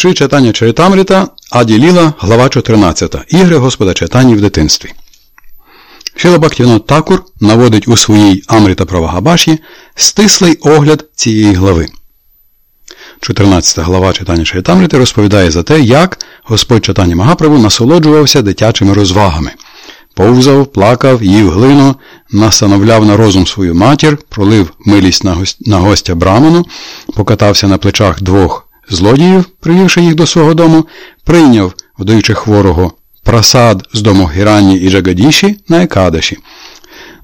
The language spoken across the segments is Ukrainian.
Ши читання Чаритамрита, Аді Ліла, глава 14. Ігри Господа читання в дитинстві. Шила Бактівно Такур наводить у своїй Амрита Правагабаші стислий огляд цієї глави. 14 глава читання Чаритамрити розповідає за те, як Господь читання Магаправу насолоджувався дитячими розвагами. Повзав, плакав, їв глину, настановляв на розум свою матір, пролив милість на гостя Браману, покатався на плечах двох злодіїв, привівши їх до свого дому, прийняв, вдаючи хворого, прасад з дому Гірані і Джагадіші на Екадаші.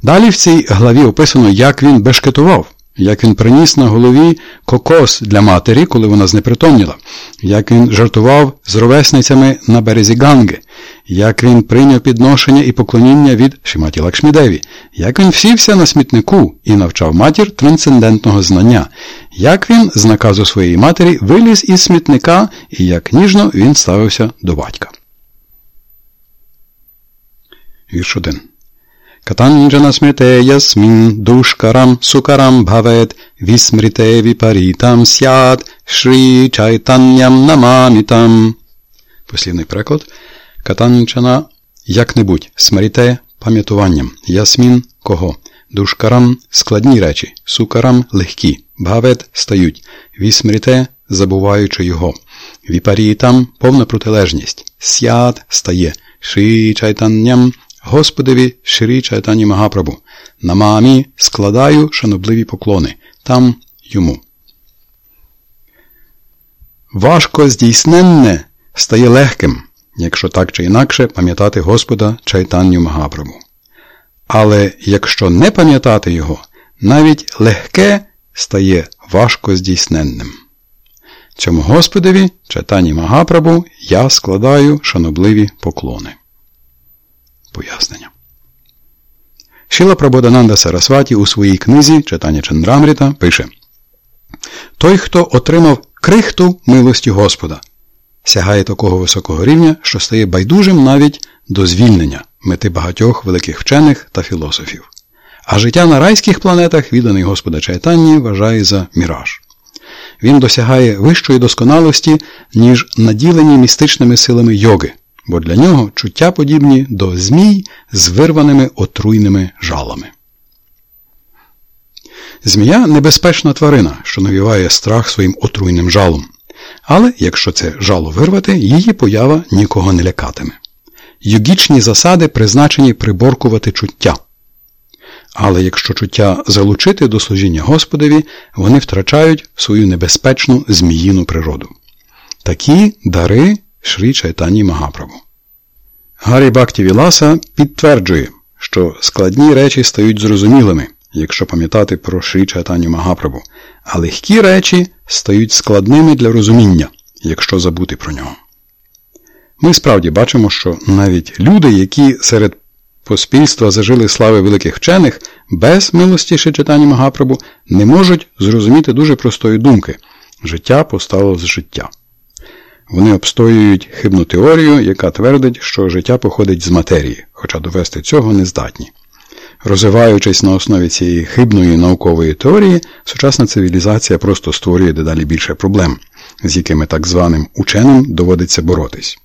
Далі в цій главі описано, як він бешкетував, як він приніс на голові кокос для матері, коли вона знепритомніла, як він жартував з ровесницями на березі Ганги, як він прийняв підношення і поклоніння від Шиматі Лакшмідеві, як він всівся на смітнику і навчав матір трансцендентного знання, як він з наказу своєї матері виліз із смітника і як ніжно він ставився до батька. Вірш 1 Катанджана смрите ясмін душкарам сукарам бхавет вісмрите віпарітам сяд шрі чайтанням намамітам. Послівний переклад. Катанчана як-небудь, смаріте пам'ятуванням, ясмін кого, душкарам складні речі, сукарам легкі, бгавет стають, вісмріте забуваючи його, віпарітам повна протилежність, сяд стає, ши чайтанням, Господові ширі чайтані Магапрабу, на мамі складаю шанобливі поклони, там йому. Важко здійсненне стає легким якщо так чи інакше пам'ятати Господа Чайтанню Магапрабу. Але якщо не пам'ятати його, навіть легке стає важко здійсненним. Цьому Господові, Чайтані Магапрабу, я складаю шанобливі поклони. Пояснення. Шіла Прабодананда Сарасваті у своїй книзі Читання Чандрамріта пише Той, хто отримав крихту милості Господа, сягає такого високого рівня, що стає байдужим навіть до звільнення мети багатьох великих вчених та філософів. А життя на райських планетах, відданий Господа Чайтанні, вважає за міраж. Він досягає вищої досконалості, ніж наділені містичними силами йоги, бо для нього чуття подібні до змій з вирваними отруйними жалами. Змія небезпечна тварина, що навіває страх своїм отруйним жалом. Але якщо це жало вирвати, її поява нікого не лякатиме. Югічні засади призначені приборкувати чуття. Але якщо чуття залучити до служіння Господові, вони втрачають свою небезпечну зміїну природу. Такі дари Шрі Чайтані Магаправу. Гарі Бакті Віласа підтверджує, що складні речі стають зрозумілими, якщо пам'ятати про Шрі Чайтаню Магапрабу, а легкі речі стають складними для розуміння, якщо забути про нього. Ми справді бачимо, що навіть люди, які серед поспільства зажили слави великих вчених, без милості Шрі Чайтані Магапрабу не можуть зрозуміти дуже простої думки життя постало з життя. Вони обстоюють хибну теорію, яка твердить, що життя походить з матерії, хоча довести цього не здатні. Розвиваючись на основі цієї хибної наукової теорії, сучасна цивілізація просто створює дедалі більше проблем, з якими так званим ученим доводиться боротись.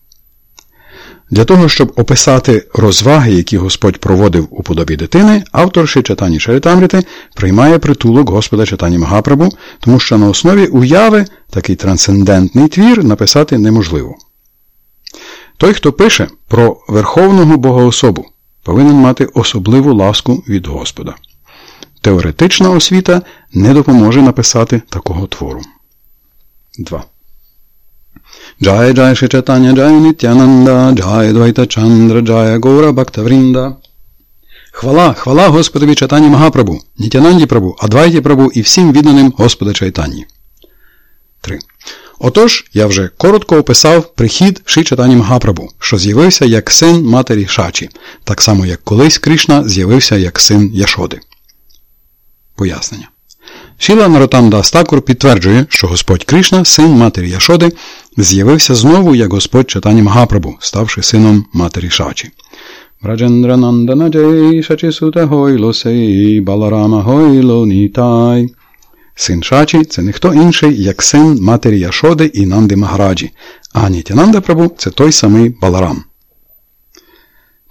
Для того, щоб описати розваги, які Господь проводив у подобі дитини, автор Шичатані Шаритамрити приймає притулок Господа Читані Магапрабу, тому що на основі уяви такий трансцендентний твір написати неможливо. Той, хто пише про Верховного Бога-Особу, повинен мати особливу ласку від Господа. Теоретична освіта не допоможе написати такого твору. 2. Джая Джая Шрі Чайтанья Джая Нітьянанда, Джая Адвайта Чандра, Джая Ґаура Бхакта Врінда. Хвала, хвала Господові Чайтанні Магапрабу, Нітянанді Прабу, Адвайті Прабу і всім відданим Господа Чайтанні. 3. Отож, я вже коротко описав прихід Шичатані Магапрабу, що з'явився як син матері Шачі, так само як колись Кришна з'явився як син Яшоди. Пояснення. Шіла Наротанда Астакур підтверджує, що Господь Кришна, син матері Яшоди, з'явився знову як Господь Чатані Магапрабу, ставши сином матері Шачі. Син Шачі це не хто інший, як син матері Яшоди і Нанди Магараджі, а Нітянанда Прабу це той самий Баларам.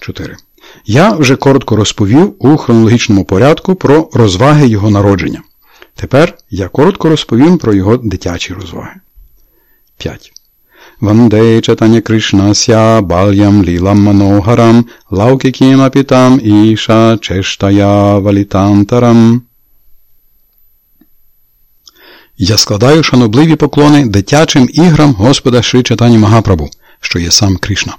4. Я вже коротко розповів у хронологічному порядку про розваги його народження. Тепер я коротко розповім про його дитячі розваги. 5. Ванде Чайтанья Крішнасья Бальям Лілам Манохарам Лаукікім Апі Там Іша Чештайя Валітантарам. Я складаю шанобливі поклони дитячим іграм Господа Шри Чатані Магапрабу, що є сам Кришна.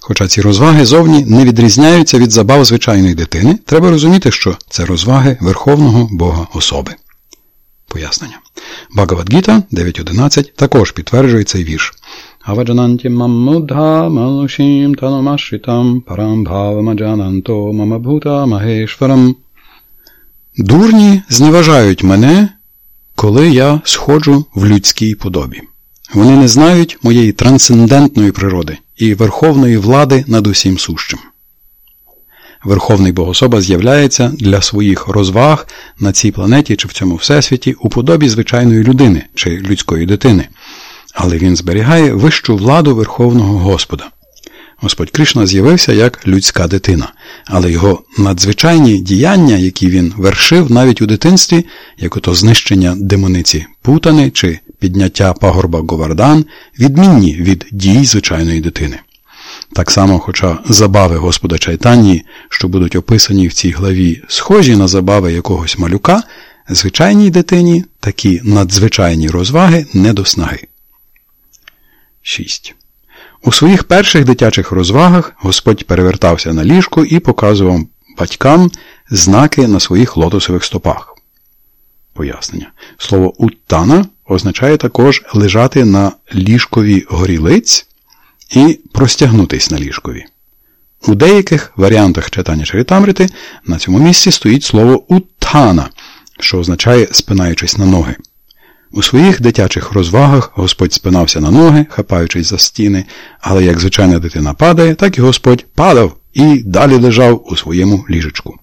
Хоча ці розваги зовні не відрізняються від забав звичайної дитини, треба розуміти, що це розваги Верховного Бога особи. Пояснення. Багавадгіта 9.11 також підтверджує цей вірш. Аваджананті маммудха малушім таномашритам парамбхавамаджананто мамабхута магешварам. Дурні зневажають мене, коли я сходжу в людській подобі. Вони не знають моєї трансцендентної природи і верховної влади над усім сущим. Верховний Богособа з'являється для своїх розваг на цій планеті чи в цьому всесвіті у подобі звичайної людини чи людської дитини, але він зберігає вищу владу Верховного Господа. Господь Кришна з'явився як людська дитина, але його надзвичайні діяння, які він вершив навіть у дитинстві, як ото знищення демониці Путани чи підняття пагорба Говардан, відмінні від дій звичайної дитини. Так само, хоча забави Господа Чайтанії, що будуть описані в цій главі, схожі на забави якогось малюка, звичайній дитині такі надзвичайні розваги не до снаги. 6. У своїх перших дитячих розвагах Господь перевертався на ліжку і показував батькам знаки на своїх лотосових стопах. Пояснення. Слово уттана означає також лежати на ліжкові горілиць і простягнутись на ліжкові. У деяких варіантах читання Чарітамрити на цьому місці стоїть слово уттана, що означає спинаючись на ноги. У своїх дитячих розвагах Господь спинався на ноги, хапаючись за стіни, але як звичайна дитина падає, так і Господь падав і далі лежав у своєму ліжечку.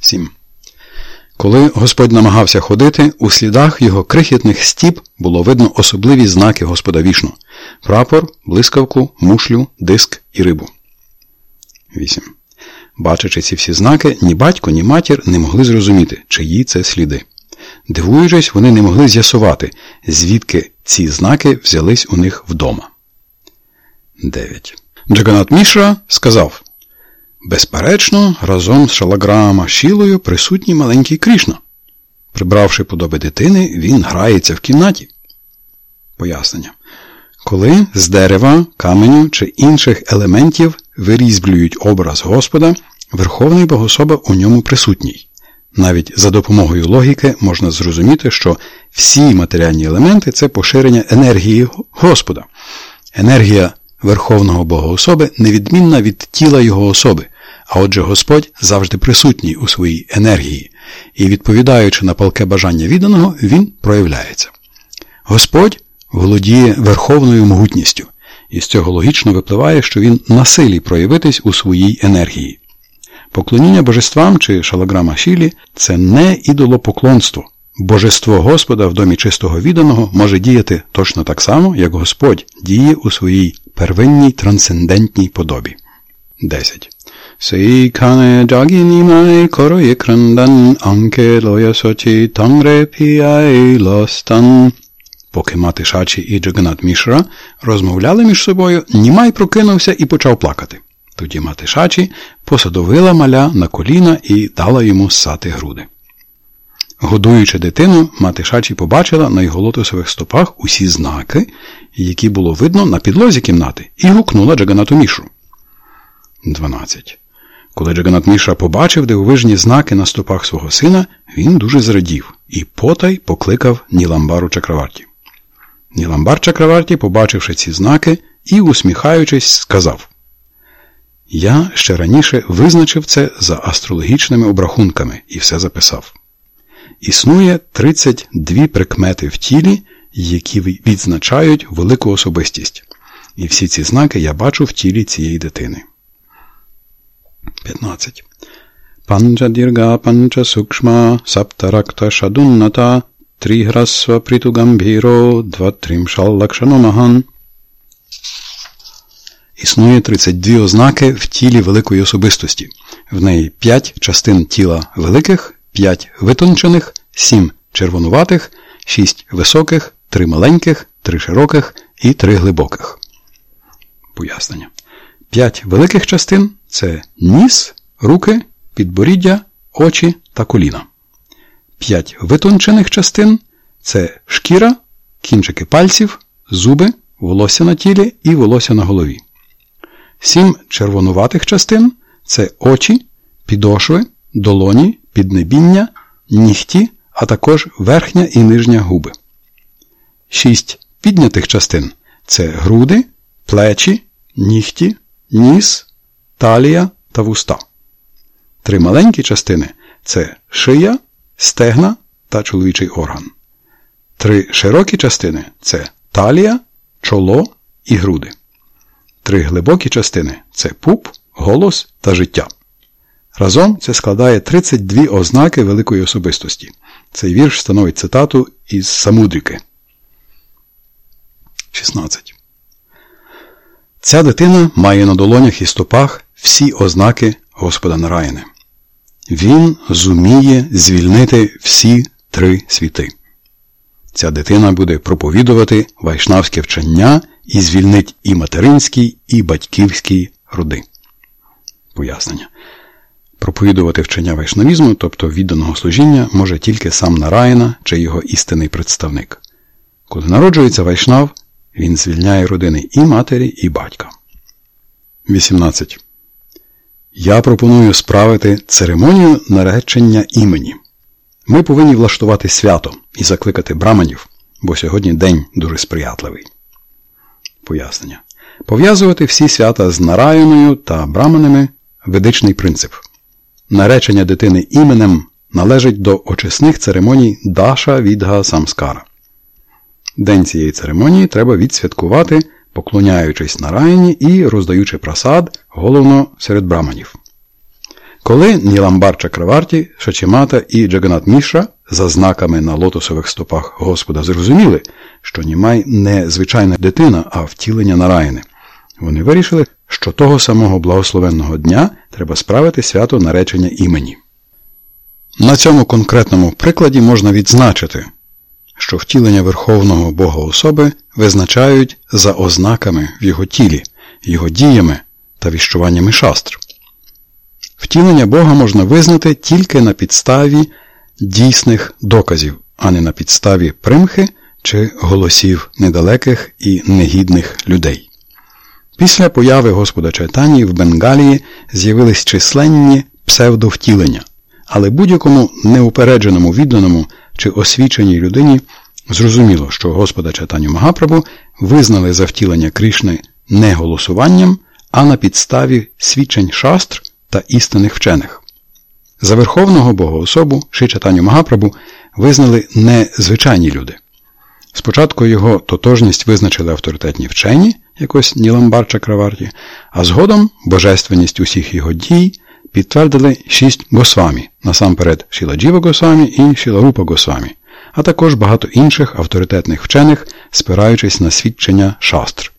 7. Коли Господь намагався ходити, у слідах його крихітних стіп було видно особливі знаки Господа вішну прапор, блискавку, мушлю, диск і рибу. 8. Бачачи ці всі знаки, ні батько, ні матір не могли зрозуміти, чиї це сліди. Дивуючись, вони не могли з'ясувати, звідки ці знаки взялись у них вдома. 9. Джаганат Мішра сказав Безперечно, разом з шалаграма Шілою присутній маленький Крішна. Прибравши подоби дитини, він грається в кімнаті. Пояснення. Коли з дерева, каменю чи інших елементів вирізблюють образ Господа, Верховний Богособа у ньому присутній. Навіть за допомогою логіки можна зрозуміти, що всі матеріальні елементи це поширення енергії Господа. Енергія Верховного Богоособи невідмінна від тіла Його особи, а отже Господь завжди присутній у своїй енергії, і, відповідаючи на палке бажання відданого, Він проявляється. Господь володіє верховною могутністю, і з цього логічно випливає, що він на силі проявитись у своїй енергії. Поклоніння божествам чи шалаграма Шілі це не ідолопоклонство. Божество Господа в домі чистого відданого може діяти точно так само, як Господь діє у своїй первинній трансцендентній подобі. 10. Сейкане джагінімай короє крандан анке лоя сочі тангре піай лостан. Поки мати Шачі і Джаганат Мішра розмовляли між собою, Німай прокинувся і почав плакати. Тоді мати Шачі посадовила маля на коліна і дала йому ссати груди. Годуючи дитину, мати Шачі побачила на його лотосових стопах усі знаки, які було видно на підлозі кімнати, і гукнула Джаганату Мішу. 12. Коли Джаганат Міша побачив дивовижні знаки на стопах свого сина, він дуже зрадів і потай покликав Ніламбару Чакраварті. Ніламбар Чакраварті, побачивши ці знаки і, усміхаючись, сказав Я ще раніше визначив це за астрологічними обрахунками і все записав. Існує 32 прикмети в тілі, які відзначають велику особистість. І всі ці знаки я бачу в тілі цієї дитини. 15. Panchadirga Pancha Sukshma Saptarakta Shadunnata Тріграсва притугамбіро Дватримшал Лакшаномаган. Існує 32 ознаки в тілі великої особистості. В неї 5 частин тіла великих, 5 витончених, 7 червонуватих, 6 високих, 3 маленьких, 3 широких і 3 глибоких. Пояснення. 5 великих частин це ніс, руки, підборіддя, очі та коліна. П'ять витончених частин це шкіра, кінчики пальців, зуби, волосся на тілі і волосся на голові. Сім червонуватих частин це очі, підошви, долоні, піднебіння, нігті, а також верхня і нижня губи. Шість піднятих частин це груди, плечі, нігті, ніс, талія та вуста. Три маленькі частини це шия стегна та чоловічий орган. Три широкі частини це талія, чоло і груди. Три глибокі частини це пуп, голос та життя. Разом це складає 32 ознаки великої особистості. Цей вірш становить цитату із Самудріки. 16. Ця дитина має на долонях і стопах всі ознаки Господа Нараїни. Він зуміє звільнити всі три світи. Ця дитина буде проповідувати вайшнавське вчення і звільнить і материнський, і батьківський роди. Пояснення. Проповідувати вчення вайшнавізму, тобто відданого служіння, може тільки сам Нараїна чи його істинний представник. Коли народжується вайшнав, він звільняє родини і матері, і батька. 18. Я пропоную справити церемонію наречення імені. Ми повинні влаштувати свято і закликати браманів, бо сьогодні день дуже сприятливий. Пояснення. Пов'язувати всі свята з нараяною та браманами ведичний принцип. Наречення дитини іменем належить до очисних церемоній Даша Відга Самскара. День цієї церемонії треба відсвяткувати поклоняючись нараїні і роздаючи просад, головно серед браманів. Коли Ніламбар Чакраварті, Шачімата і Джаганат Міша за знаками на лотосових стопах Господа зрозуміли, що Німай не звичайна дитина, а втілення нараїни, вони вирішили, що того самого благословенного дня треба справити свято наречення імені. На цьому конкретному прикладі можна відзначити, що втілення Верховного Бога особи визначають за ознаками в його тілі, його діями та віщуваннями шастр. Втілення Бога можна визнати тільки на підставі дійсних доказів, а не на підставі примхи чи голосів недалеких і негідних людей. Після появи Господа Чайтані в Бенгалії з'явились численні псевдовтілення, але будь-якому неупередженому відданому чи освіченій людині зрозуміло, що Господа Чайтаню Магапрабу визнали за втілення Кришни не голосуванням, а на підставі свідчень шастр та істинних вчених. За Верховного Богоособу Чайтаню Магапрабу визнали не звичайні люди. Спочатку його тотожність визначили авторитетні вчені, якось Ніламбар Чакраварті, а згодом божественність усіх його дій підтвердили шість Госвамі, насамперед Шіладжіва Госвамі і Шіларупа Госвамі, а також багато інших авторитетних вчених, спираючись на свідчення шастр.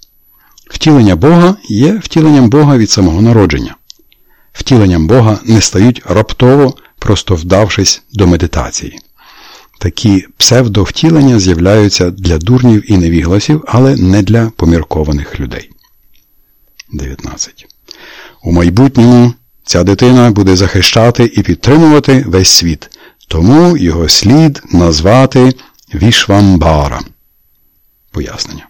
Втілення Бога є втіленням Бога від самого народження. Втіленням Бога не стають раптово, просто вдавшись до медитації. Такі псевдовтілення з'являються для дурнів і невігласів, але не для поміркованих людей. 19. У майбутньому ця дитина буде захищати і підтримувати весь світ, тому його слід назвати Вішвамбара. Пояснення.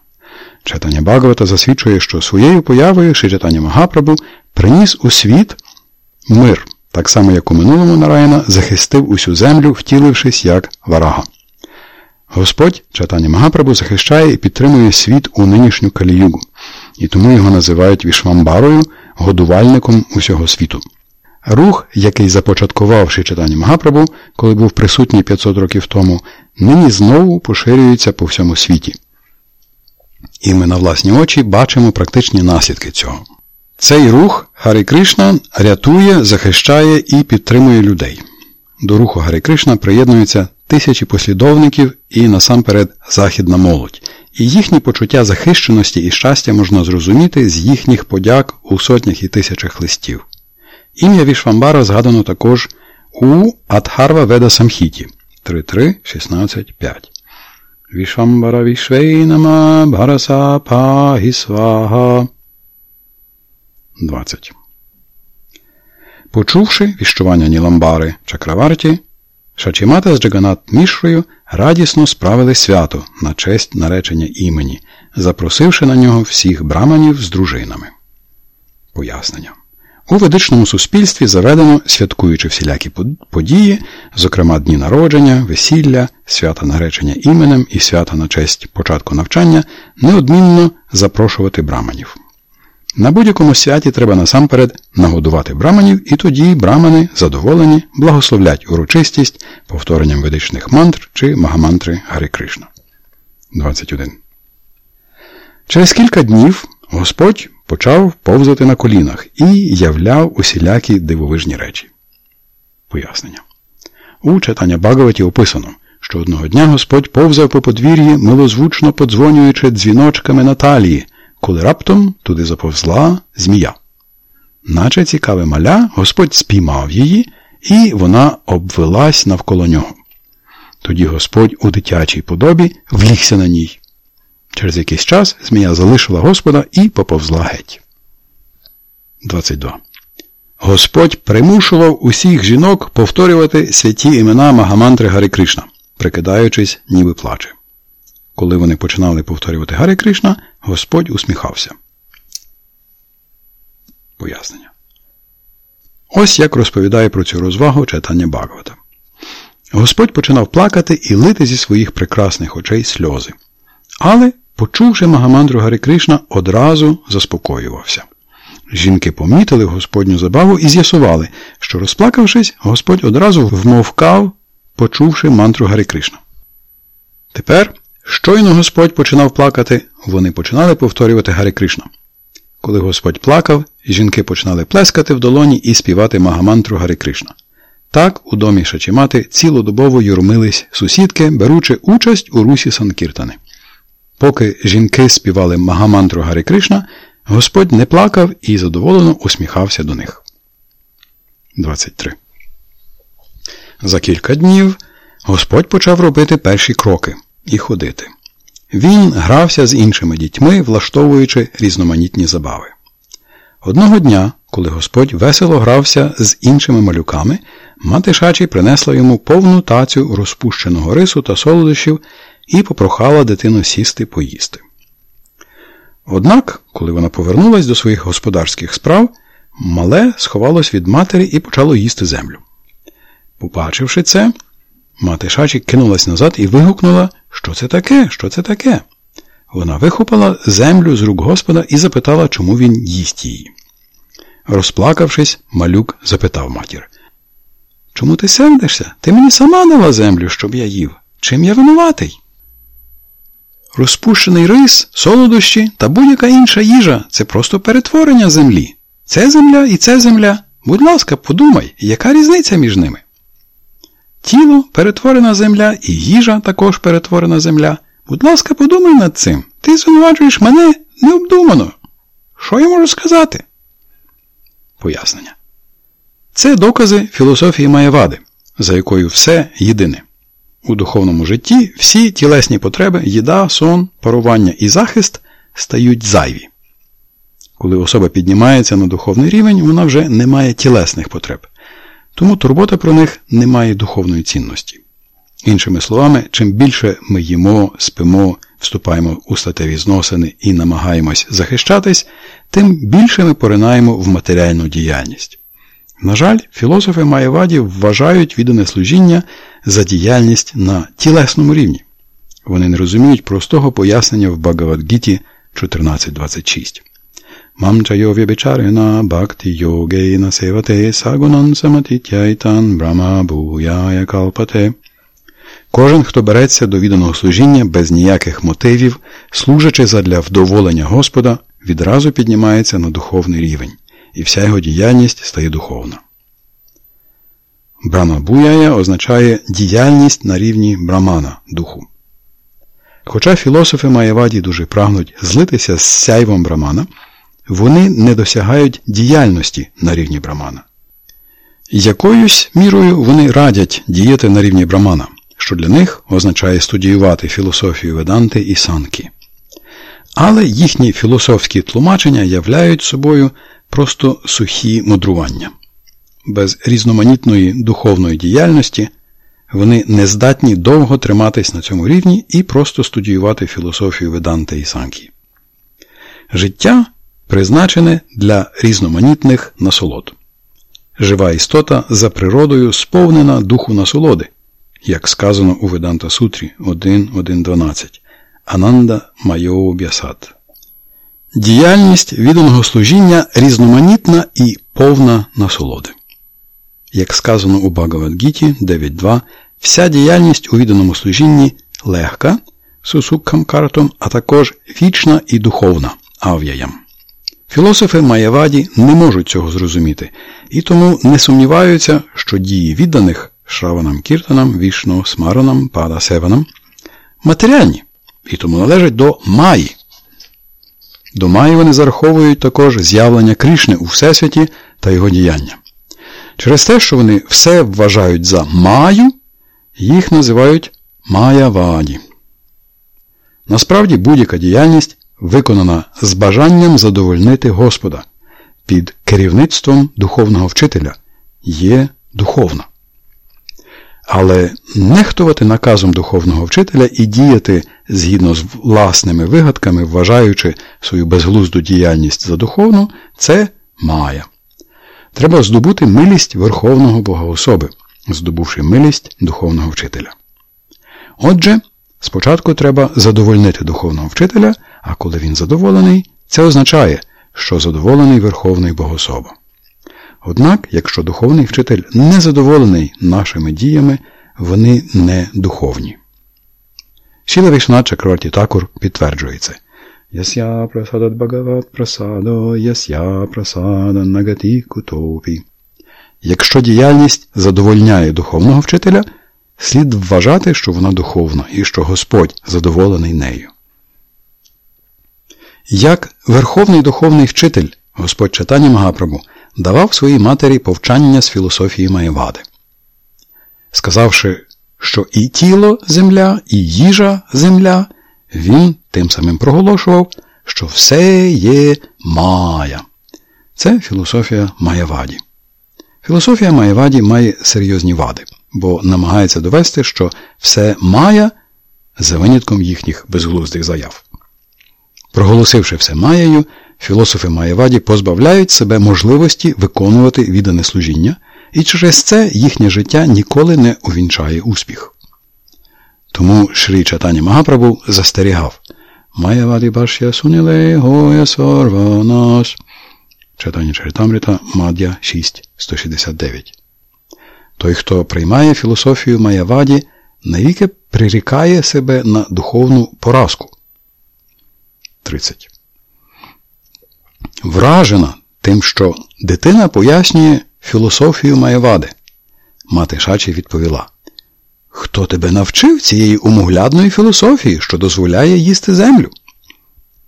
Читання Багавата засвідчує, що своєю появою Шичатання Магапрабу приніс у світ мир так само як у минулому Нараяна захистив усю землю, втілившись як варага. Господь, читання Магапрабу, захищає і підтримує світ у нинішню каліюгу, і тому його називають Вішвамбарою, годувальником усього світу. Рух, який започаткував читання Магапрабу, коли був присутній 500 років тому, нині знову поширюється по всьому світі. І ми на власні очі бачимо практичні наслідки цього. Цей рух Гарі Кришна рятує, захищає і підтримує людей. До руху Гарі Кришна приєднуються тисячі послідовників і насамперед західна молодь. І їхні почуття захищеності і щастя можна зрозуміти з їхніх подяк у сотнях і тисячах листів. Ім'я Вішвамбара згадано також у Адхарва Веда Самхіті 3.3.16.5. Вішвамбара Вішвейнама Бharasa Пагісвага 20. Почувши віщування Ніламбари Чакраварті, Шачімата з Джаганат Мішрою радісно справили свято на честь наречення імені, запросивши на нього всіх браманів з дружинами. Пояснення. У ведичному суспільстві заведено, святкуючи всілякі події, зокрема дні народження, весілля, свята наречення іменем і свята на честь початку навчання, неодмінно запрошувати браманів. На будь-якому святі треба насамперед нагодувати браманів, і тоді брамани, задоволені, благословлять урочистість повторенням ведичних мантр чи магамантри Гари Кришна. 21. Через кілька днів Господь почав повзати на колінах і являв усілякі дивовижні речі. Пояснення. У читання Багаваті описано, що одного дня Господь повзав по подвір'ї, милозвучно подзвонюючи дзвіночками Наталії – коли раптом туди заповзла змія. Наче цікаве маля, Господь спіймав її, і вона обвелась навколо нього. Тоді Господь у дитячій подобі влігся на ній. Через якийсь час змія залишила Господа і поповзла геть. 22. Господь примушував усіх жінок повторювати святі імена Магамантри Гари Кришна, прикидаючись, ніби плаче. Коли вони починали повторювати Гарі Кришна, Господь усміхався. Пояснення. Ось як розповідає про цю розвагу читання Багавата. Господь починав плакати і лити зі своїх прекрасних очей сльози. Але, почувши Магамандру Гарі Кришна, одразу заспокоювався. Жінки помітили Господню забаву і з'ясували, що, розплакавшись, Господь одразу вмовкав, почувши мантру Гарі Кришна. Тепер Щойно Господь починав плакати, вони починали повторювати Гарі Кришна. Коли Господь плакав, жінки починали плескати в долоні і співати Магамантру Гарі Кришна. Так у домі Шачімати цілодобово юрмились сусідки, беручи участь у русі Санкіртани. Поки жінки співали Магамантру Гарі Кришна, Господь не плакав і задоволено усміхався до них. 23. За кілька днів Господь почав робити перші кроки і ходити. Він грався з іншими дітьми, влаштовуючи різноманітні забави. Одного дня, коли Господь весело грався з іншими малюками, мати Шачі принесла йому повну тацю розпущеного рису та солодощів і попрохала дитину сісти поїсти. Однак, коли вона повернулась до своїх господарських справ, мале сховалось від матері і почало їсти землю. Побачивши це, Мати Шачі кинулась назад і вигукнула, що це таке, що це таке. Вона вихопила землю з рук Господа і запитала, чому він їсть її. Розплакавшись, малюк запитав матір. Чому ти сердишся? Ти мені сама дала землю, щоб я їв. Чим я винуватий? Розпущений рис, солодощі та будь-яка інша їжа це просто перетворення землі. Це земля і це земля. Будь ласка, подумай, яка різниця між ними? Тіло перетворена земля і їжа також перетворена земля. Будь ласка, подумай над цим. Ти звинувачуєш мене необдумано. Що я можу сказати? Пояснення. Це докази філософії Маєвади, за якою все єдине. У духовному житті всі тілесні потреби, їда, сон, парування і захист стають зайві. Коли особа піднімається на духовний рівень, вона вже не має тілесних потреб. Тому турбота про них не має духовної цінності. Іншими словами, чим більше ми їмо, спимо, вступаємо у статеві зносини і намагаємось захищатись, тим більше ми поринаємо в матеріальну діяльність. На жаль, філософи Маєваді вважають віддане служіння за діяльність на тілесному рівні. Вони не розуміють простого пояснення в Багавадгіті 14.26. Мамчайо вібічарина бхакти йогейна севате сагунан саматітяйтан брама буяя калпате. Кожен, хто береться до відданого служіння без ніяких мотивів, служачи задля вдоволення Господа, відразу піднімається на духовний рівень, і вся його діяльність стає духовна. Брамабуяя означає діяльність на рівні брамана духу. Хоча філософи Маєваді дуже прагнуть злитися з сяйвом брамана, вони не досягають діяльності на рівні брамана. Якоюсь мірою вони радять діяти на рівні брамана, що для них означає студіювати філософію Веданти і санки. Але їхні філософські тлумачення являють собою просто сухі мудрування. Без різноманітної духовної діяльності вони не здатні довго триматись на цьому рівні і просто студіювати філософію Веданти і Санкі. Життя призначене для різноманітних насолод. Жива істота за природою сповнена духу насолоди, як сказано у Веданта Сутрі 1.1.12 Ананда Майоу Бясат. Діяльність відданого служіння різноманітна і повна насолоди. Як сказано у Багавадгіті 9.2, вся діяльність у відданому служінні легка, сусукхам картом, а також вічна і духовна ав'яям. Філософи Маяваді не можуть цього зрозуміти і тому не сумніваються, що дії відданих Шраванам Кіртанам, Вішно, Смаранам, Пада Севанам матеріальні і тому належать до Маї. До Маї вони зараховують також з'явлення Крішни у Всесвіті та його діяння. Через те, що вони все вважають за маю, їх називають Маяваді. Насправді будь-яка діяльність виконана з бажанням задовольнити Господа під керівництвом духовного вчителя є духовна. Але нехтувати наказом духовного вчителя і діяти згідно з власними вигадками, вважаючи свою безглузду діяльність за духовну, це мая. Треба здобути милість Верховного Богоособи, здобувши милість духовного вчителя. Отже, спочатку треба задовольнити духовного вчителя, а коли він задоволений, це означає, що задоволений Верховний Богособа. Однак, якщо духовний вчитель не задоволений нашими діями, вони не духовні. Шіла Вішна Чакраварті Такур підтверджує. Ясya прасадат Бхагават прасадо, ясya прасада нагати кутопі. Якщо діяльність задовольняє духовного вчителя, слід вважати, що вона духовна і що Господь задоволений нею. Як Верховний духовний вчитель, Господь Читання Магапрабу, давав своїй матері повчання з філософії Маєвади, сказавши, що і тіло земля, і їжа земля, він тим самим проголошував, що все є Мая. Це філософія Маєваді. Філософія Маєваді має серйозні вади, бо намагається довести, що все Мая за винятком їхніх безглуздих заяв. Проголосивши все Маєю, філософи Маєваді позбавляють себе можливості виконувати віддане служіння, і через це їхнє життя ніколи не увінчає успіх. Тому Шрі Чатані Магапрабу застерігав Маєваді Башя Суніле Гоя Сорванаш. Читання Чаритамрита Мад'я 6.169. Той, хто приймає філософію Маяваді, навіки прирікає себе на духовну поразку. 30. Вражена тим, що дитина пояснює філософію Маєвади. Мати Шачі відповіла Хто тебе навчив цієї умоглядної філософії, що дозволяє їсти землю?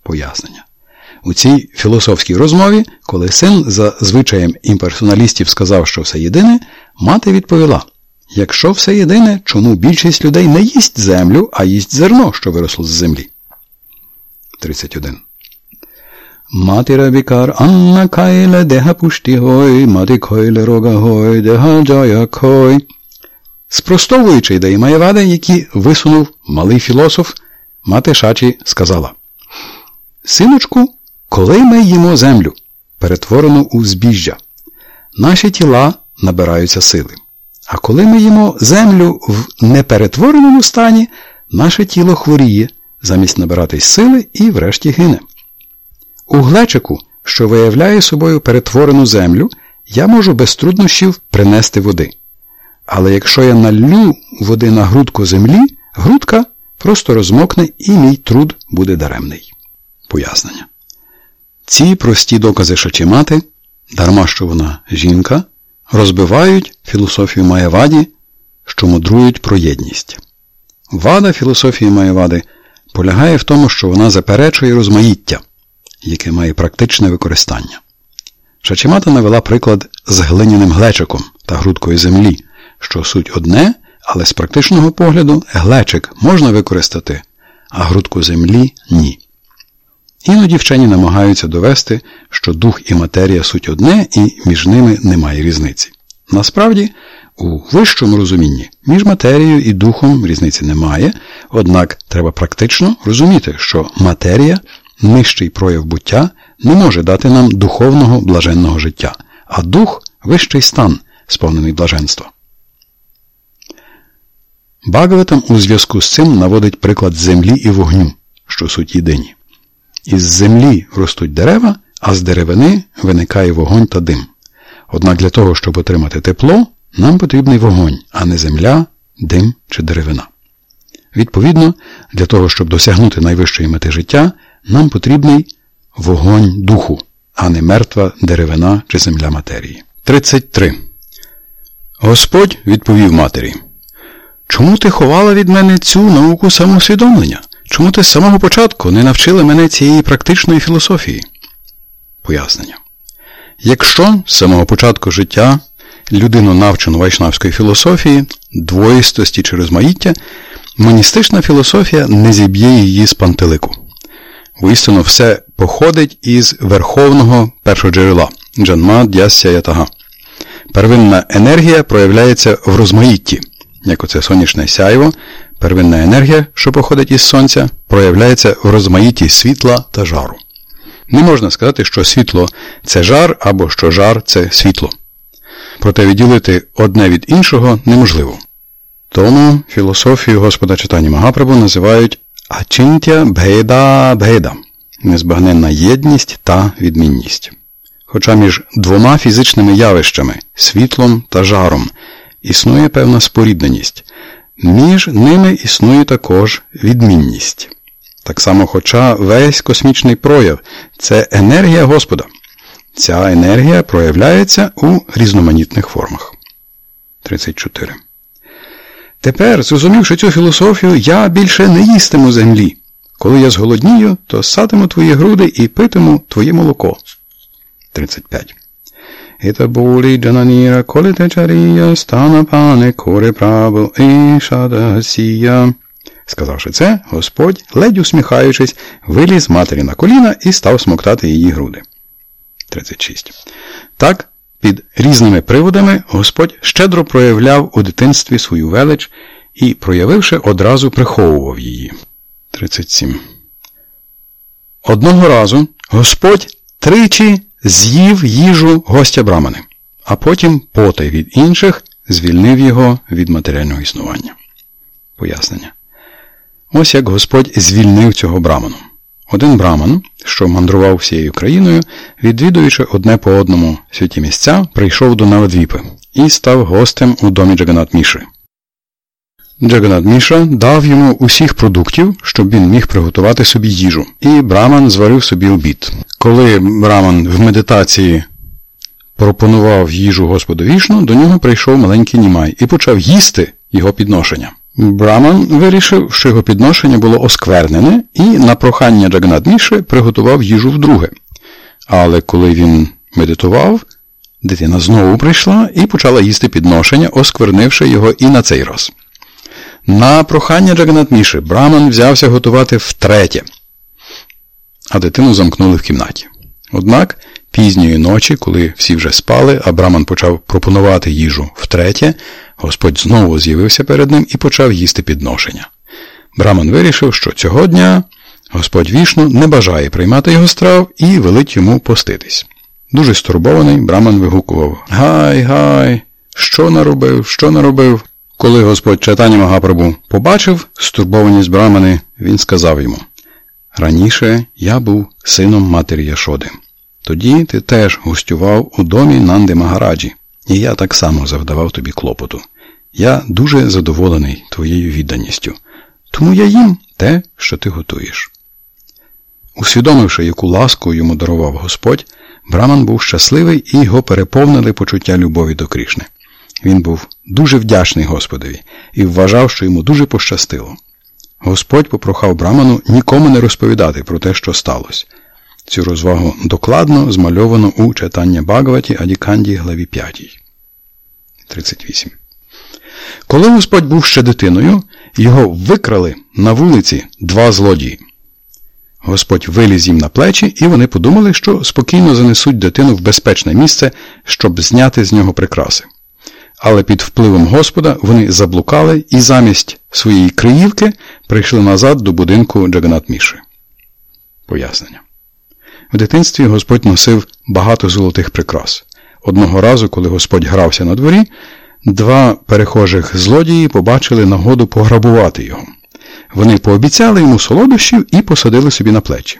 Пояснення. У цій філософській розмові, коли син за звичаєм імперсоналістів сказав, що все єдине, мати відповіла Якщо все єдине, чому більшість людей не їсть землю, а їсть зерно, що виросло з землі? 31. Матіра вікар Анна Кайле деха пушті гой, мати койле рога гой, деха джая кой. Спростовуючи ідеї Маєвади, які висунув малий філософ, мати Шачі сказала Синочку, коли ми їмо землю, перетворену у збіжжя, наші тіла набираються сили. А коли ми їмо землю в неперетвореному стані, наше тіло хворіє, замість набиратись сили і врешті гине. У глечику, що виявляє собою перетворену землю, я можу без труднощів принести води. Але якщо я наллю води на грудку землі, грудка просто розмокне і мій труд буде даремний. Пояснення. Ці прості докази Шачімати, дарма що вона жінка, розбивають філософію Маєваді, що мудрують про єдність. Вада філософії Маєвади полягає в тому, що вона заперечує розмаїття, яке має практичне використання. Шачімата навела приклад з глиняним глечиком та грудкою землі, що суть одне, але з практичного погляду глечик можна використати, а грудку землі ні. Іноді вчені намагаються довести, що дух і матерія суть одне і між ними немає різниці. Насправді, у вищому розумінні між матерією і духом різниці немає, однак треба практично розуміти, що матерія, нижчий прояв буття, не може дати нам духовного блаженного життя, а дух вищий стан, сповнений блаженства. Багаватам у зв'язку з цим наводить приклад землі і вогню, що суть єдині. Із землі ростуть дерева, а з деревини виникає вогонь та дим. Однак для того, щоб отримати тепло, нам потрібний вогонь, а не земля, дим чи деревина. Відповідно, для того, щоб досягнути найвищої мети життя, нам потрібний вогонь духу, а не мертва деревина чи земля матерії. 33. Господь відповів матері. Чому ти ховала від мене цю науку самоусвідомлення? Чому ти з самого початку не навчила мене цієї практичної філософії? Пояснення. Якщо з самого початку життя людину навчену вайшнавської філософії, двоїстості чи розмаїття, моністична філософія не зіб'є її з пантелику. Воістину все походить із верховного першоджерела Джанма Дясся Ятага. Первинна енергія проявляється в розмаїтті, як оце сонячне сяйво, первинна енергія, що походить із сонця, проявляється в розмаїтті світла та жару. Не можна сказати, що світло це жар або що жар це світло. Проте відділити одне від іншого неможливо. Тому філософію Господа читання Магапрабу називають Ачинтя Бхеда Бхеда незбагненна єдність та відмінність. Хоча між двома фізичними явищами світлом та жаром існує певна спорідненість, між ними існує також відмінність. Так само, хоча весь космічний прояв це енергія Господа. Ця енергія проявляється у різноманітних формах. 34. Тепер, зрозумівши цю філософію, я більше не їстиму землі. Коли я зголоднію, то сатиму твої груди і питиму твоє молоко. 35. Іта болі джананіра колите чарія стана пане коре прабу і шадасія. Сказавши це, Господь, ледь усміхаючись, виліз матері на коліна і став смоктати її груди. 36. Так, під різними приводами Господь щедро проявляв у дитинстві свою велич і, проявивши, одразу приховував її. 37. Одного разу Господь тричі з'їв їжу гостя Брамани, а потім потай від інших звільнив його від матеріального існування. Пояснення. Ось як Господь звільнив цього браману. Один браман, що мандрував всією країною, відвідуючи одне по одному святі місця, прийшов до Навадвіпи і став гостем у домі Джаганат Міши. Джаганат Міша дав йому усіх продуктів, щоб він міг приготувати собі їжу, і Браман зварив собі обід. Коли Браман в медитації пропонував їжу Господу Вішну, до нього прийшов маленький Німай і почав їсти його підношення. Браман вирішив, що його підношення було осквернене, і на прохання Джаганат приготував їжу вдруге. Але коли він медитував, дитина знову прийшла і почала їсти підношення, осквернивши його і на цей раз. На прохання Джаганатміши Браман взявся готувати втретє, а дитину замкнули в кімнаті. Однак пізньої ночі, коли всі вже спали, а Браман почав пропонувати їжу втретє, Господь знову з'явився перед ним і почав їсти підношення. Браман вирішив, що цього дня Господь вішну не бажає приймати його страв і велить йому поститись. Дуже стурбований, Браман вигукував Гай, гай, що наробив, що наробив? Коли Господь Чайтані Магапрабу побачив стурбованість Брамани, він сказав йому Раніше я був сином матері Яшоди. Тоді ти теж гостював у домі Нанди Магараджі, і я так само завдавав тобі клопоту. Я дуже задоволений твоєю відданістю, тому я їм те, що ти готуєш. Усвідомивши, яку ласку йому дарував Господь, Браман був щасливий і його переповнили почуття любові до Крішни. Він був дуже вдячний Господові і вважав, що йому дуже пощастило. Господь попрохав Браману нікому не розповідати про те, що сталося. Цю розвагу докладно змальовано у читання Багаваті Адіканді главі 5. 38. Коли Господь був ще дитиною, його викрали на вулиці два злодії. Господь виліз їм на плечі, і вони подумали, що спокійно занесуть дитину в безпечне місце, щоб зняти з нього прикраси. Але під впливом Господа вони заблукали і замість своєї криївки прийшли назад до будинку Джаганат Міши. Пояснення. В дитинстві Господь носив багато золотих прикрас. Одного разу, коли Господь грався на дворі, два перехожих злодії побачили нагоду пограбувати його. Вони пообіцяли йому солодощів і посадили собі на плечі.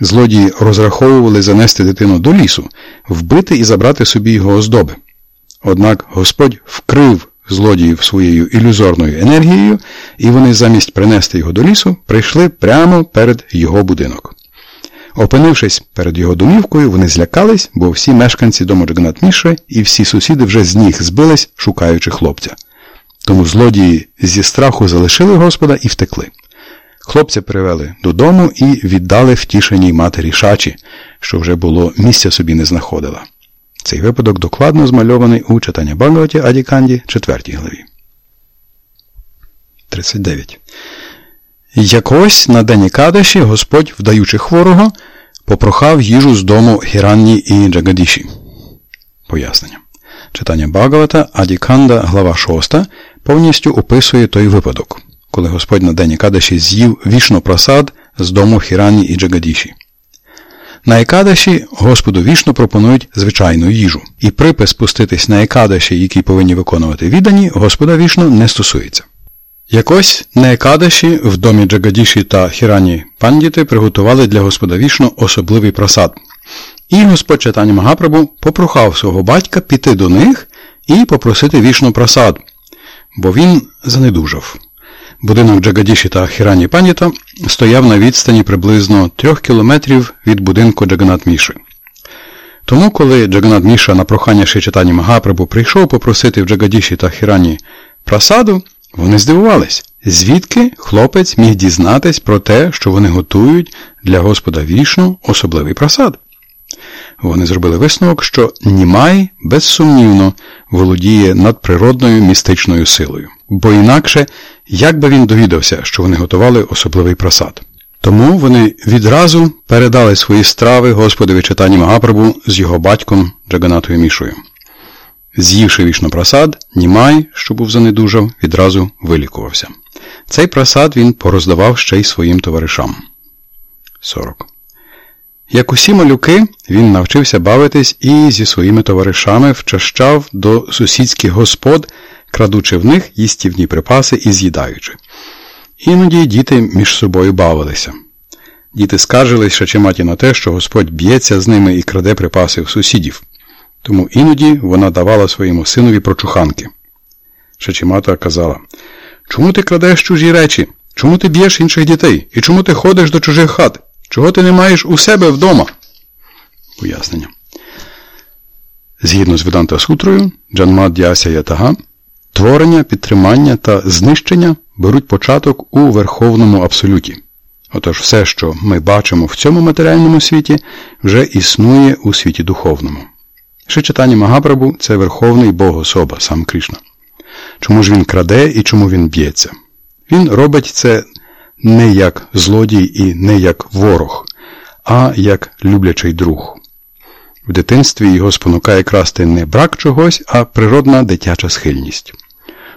Злодії розраховували занести дитину до лісу, вбити і забрати собі його оздоби. Однак Господь вкрив злодіїв своєю ілюзорною енергією, і вони замість принести його до лісу прийшли прямо перед його будинок. Опинившись перед його домівкою, вони злякались, бо всі мешканці дому Джаганат Мішри і всі сусіди вже з ніг збились, шукаючи хлопця. Тому злодії зі страху залишили Господа і втекли. Хлопця привели додому і віддали втішеній матері шачі, що вже було місця собі не знаходила. Цей випадок докладно змальований у читання Багаваті Адіканді 4 главі. 39. Якось на день Кадаші Господь, вдаючи хворого, попрохав їжу з дому Гіранні і Джагадіші. Пояснення. Читання Багавата Адіканда, глава 6, повністю описує той випадок, коли Господь на день Кадаші з'їв вішно просад з дому Хірані і Джагадіші. На Екадаші Господу вішно пропонують звичайну їжу, і припис спуститись на Екадаші, які повинні виконувати віддані, Господа вішно не стосується. Якось на Екадаші в домі Джагадіші та Хірані пандіти приготували для Господа вішно особливий просад. І Господь читання Магапрабу попрохав свого батька піти до них і попросити вішно просад, бо він занедужав. Будинок Джагадіші та Хірані Пандіта стояв на відстані приблизно трьох кілометрів від будинку Джаганат Міши. Тому, коли Джаганат Міша на прохання Шичатані Магапрабу прийшов попросити в Джагадіші та Хірані просаду, вони здивувались, звідки хлопець міг дізнатись про те, що вони готують для Господа вішну особливий просад. Вони зробили висновок, що Німай безсумнівно володіє надприродною містичною силою, бо інакше як би він довідався, що вони готували особливий просад. Тому вони відразу передали свої страви Господові читанні Магапрабу з його батьком Джаганатою Мішою. З'ївши вішно просад, Німай, що був занедужав, відразу вилікувався. Цей просад він пороздавав ще й своїм товаришам. 40. Як усі малюки, він навчився бавитись і зі своїми товаришами вчащав до сусідських господ, крадучи в них їстівні припаси і з'їдаючи. Іноді діти між собою бавилися. Діти скаржились Шачиматі на те, що Господь б'ється з ними і краде припаси в сусідів. Тому іноді вона давала своєму синові прочуханки. Шачимата казала Чому ти крадеш чужі речі? Чому ти б'єш інших дітей? І чому ти ходиш до чужих хат? Чого ти не маєш у себе вдома? Пояснення. Згідно з Веданта Сутрою, Джанмад'яся Ятага, творення, підтримання та знищення беруть початок у Верховному Абсолюті. Отож все, що ми бачимо в цьому матеріальному світі, вже існує у світі духовному. Ще читання Магапрабу це Верховний Бог особа, сам Кришна. Чому ж він краде і чому він б'ється? Він робить це не як злодій і не як ворог, а як люблячий друг. В дитинстві його спонукає красти не брак чогось, а природна дитяча схильність.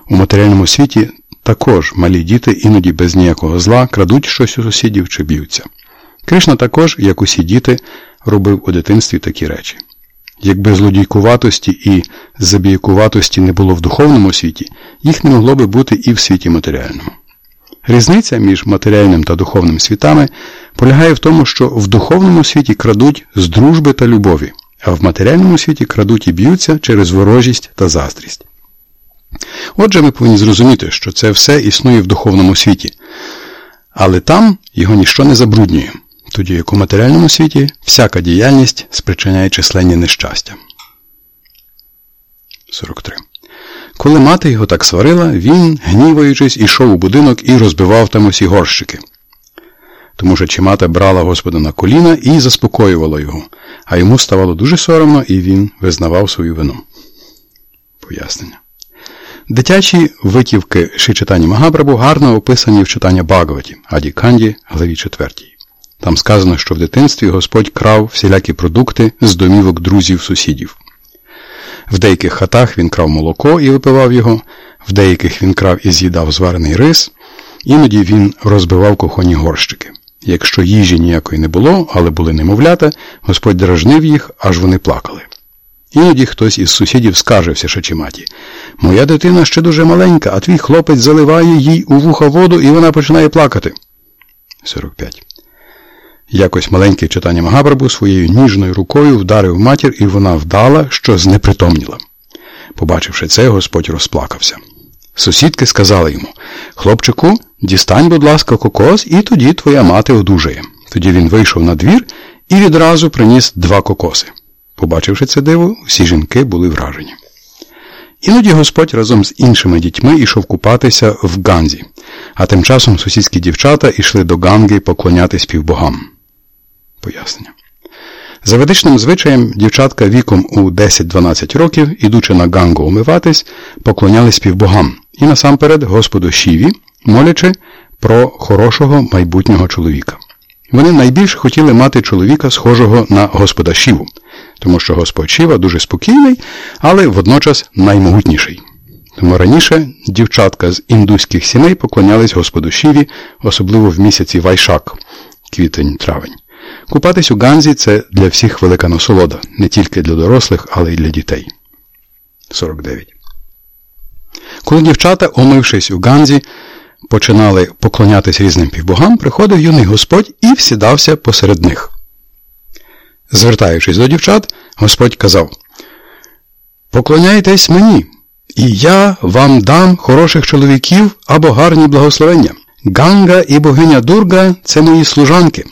У матеріальному світі також малі діти іноді без ніякого зла крадуть щось у сусідів чи б'ються. Кришна також, як усі діти, робив у дитинстві такі речі. Якби злодійкуватості і забійкуватості не було в духовному світі, їх не могло би бути і в світі матеріальному. Різниця між матеріальним та духовним світами полягає в тому, що в духовному світі крадуть з дружби та любові, а в матеріальному світі крадуть і б'ються через ворожість та заздрість. Отже, ми повинні зрозуміти, що це все існує в духовному світі, але там його ніщо не забруднює. Тоді як у матеріальному світі всяка діяльність спричиняє численні нещастя. 43. Коли мати його так сварила, він, гніваючись, ішов у будинок і розбивав там усі горщики. Тому що чимата брала Господа на коліна і заспокоювала його, а йому ставало дуже соромно, і він визнавав свою вину. Пояснення. Дитячі витівки Шичитані Магабрабу гарно описані в читання Багаваті, Аді Канді, главі 4. Там сказано, що в дитинстві Господь крав всілякі продукти з домівок друзів сусідів. В деяких хатах він крав молоко і випивав його, в деяких він крав і з'їдав зварений рис, іноді він розбивав кухонні горщики. Якщо їжі ніякої не було, але були немовлята, Господь дражнив їх, аж вони плакали. Іноді хтось із сусідів скаржився Шачіматі. Моя дитина ще дуже маленька, а твій хлопець заливає їй у вуха воду, і вона починає плакати. 45. Якось маленьке читання Магабрабу своєю ніжною рукою вдарив матір, і вона вдала, що знепритомніла. Побачивши це, Господь розплакався. Сусідки сказали йому Хлопчику, дістань, будь ласка, кокос, і тоді твоя мати одужає. Тоді він вийшов на двір і відразу приніс два кокоси. Побачивши це диво, всі жінки були вражені. Іноді Господь разом з іншими дітьми йшов купатися в Ганзі, а тим часом сусідські дівчата йшли до Ганги поклонятись півбогам. Пояснення. За ведичним звичаєм дівчатка віком у 10-12 років, ідучи на Гангу умиватись, поклонялись півбогам і насамперед Господу Шіві, молячи про хорошого майбутнього чоловіка. Вони найбільше хотіли мати чоловіка, схожого на Господа Шіву, тому що Господь Шіва дуже спокійний, але водночас наймогутніший. Тому раніше дівчатка з індуських сімей поклонялись Господу Шіві, особливо в місяці Вайшак, квітень-травень. Купатись у Ганзі це для всіх велика насолода, не тільки для дорослих, але й для дітей. 49. Коли дівчата, омившись у Ганзі, починали поклонятись різним півбогам, приходив юний Господь і всідався посеред них. Звертаючись до дівчат, Господь казав Поклоняйтесь мені, і я вам дам хороших чоловіків або гарні благословення. Ганга і богиня Дурга це мої служанки.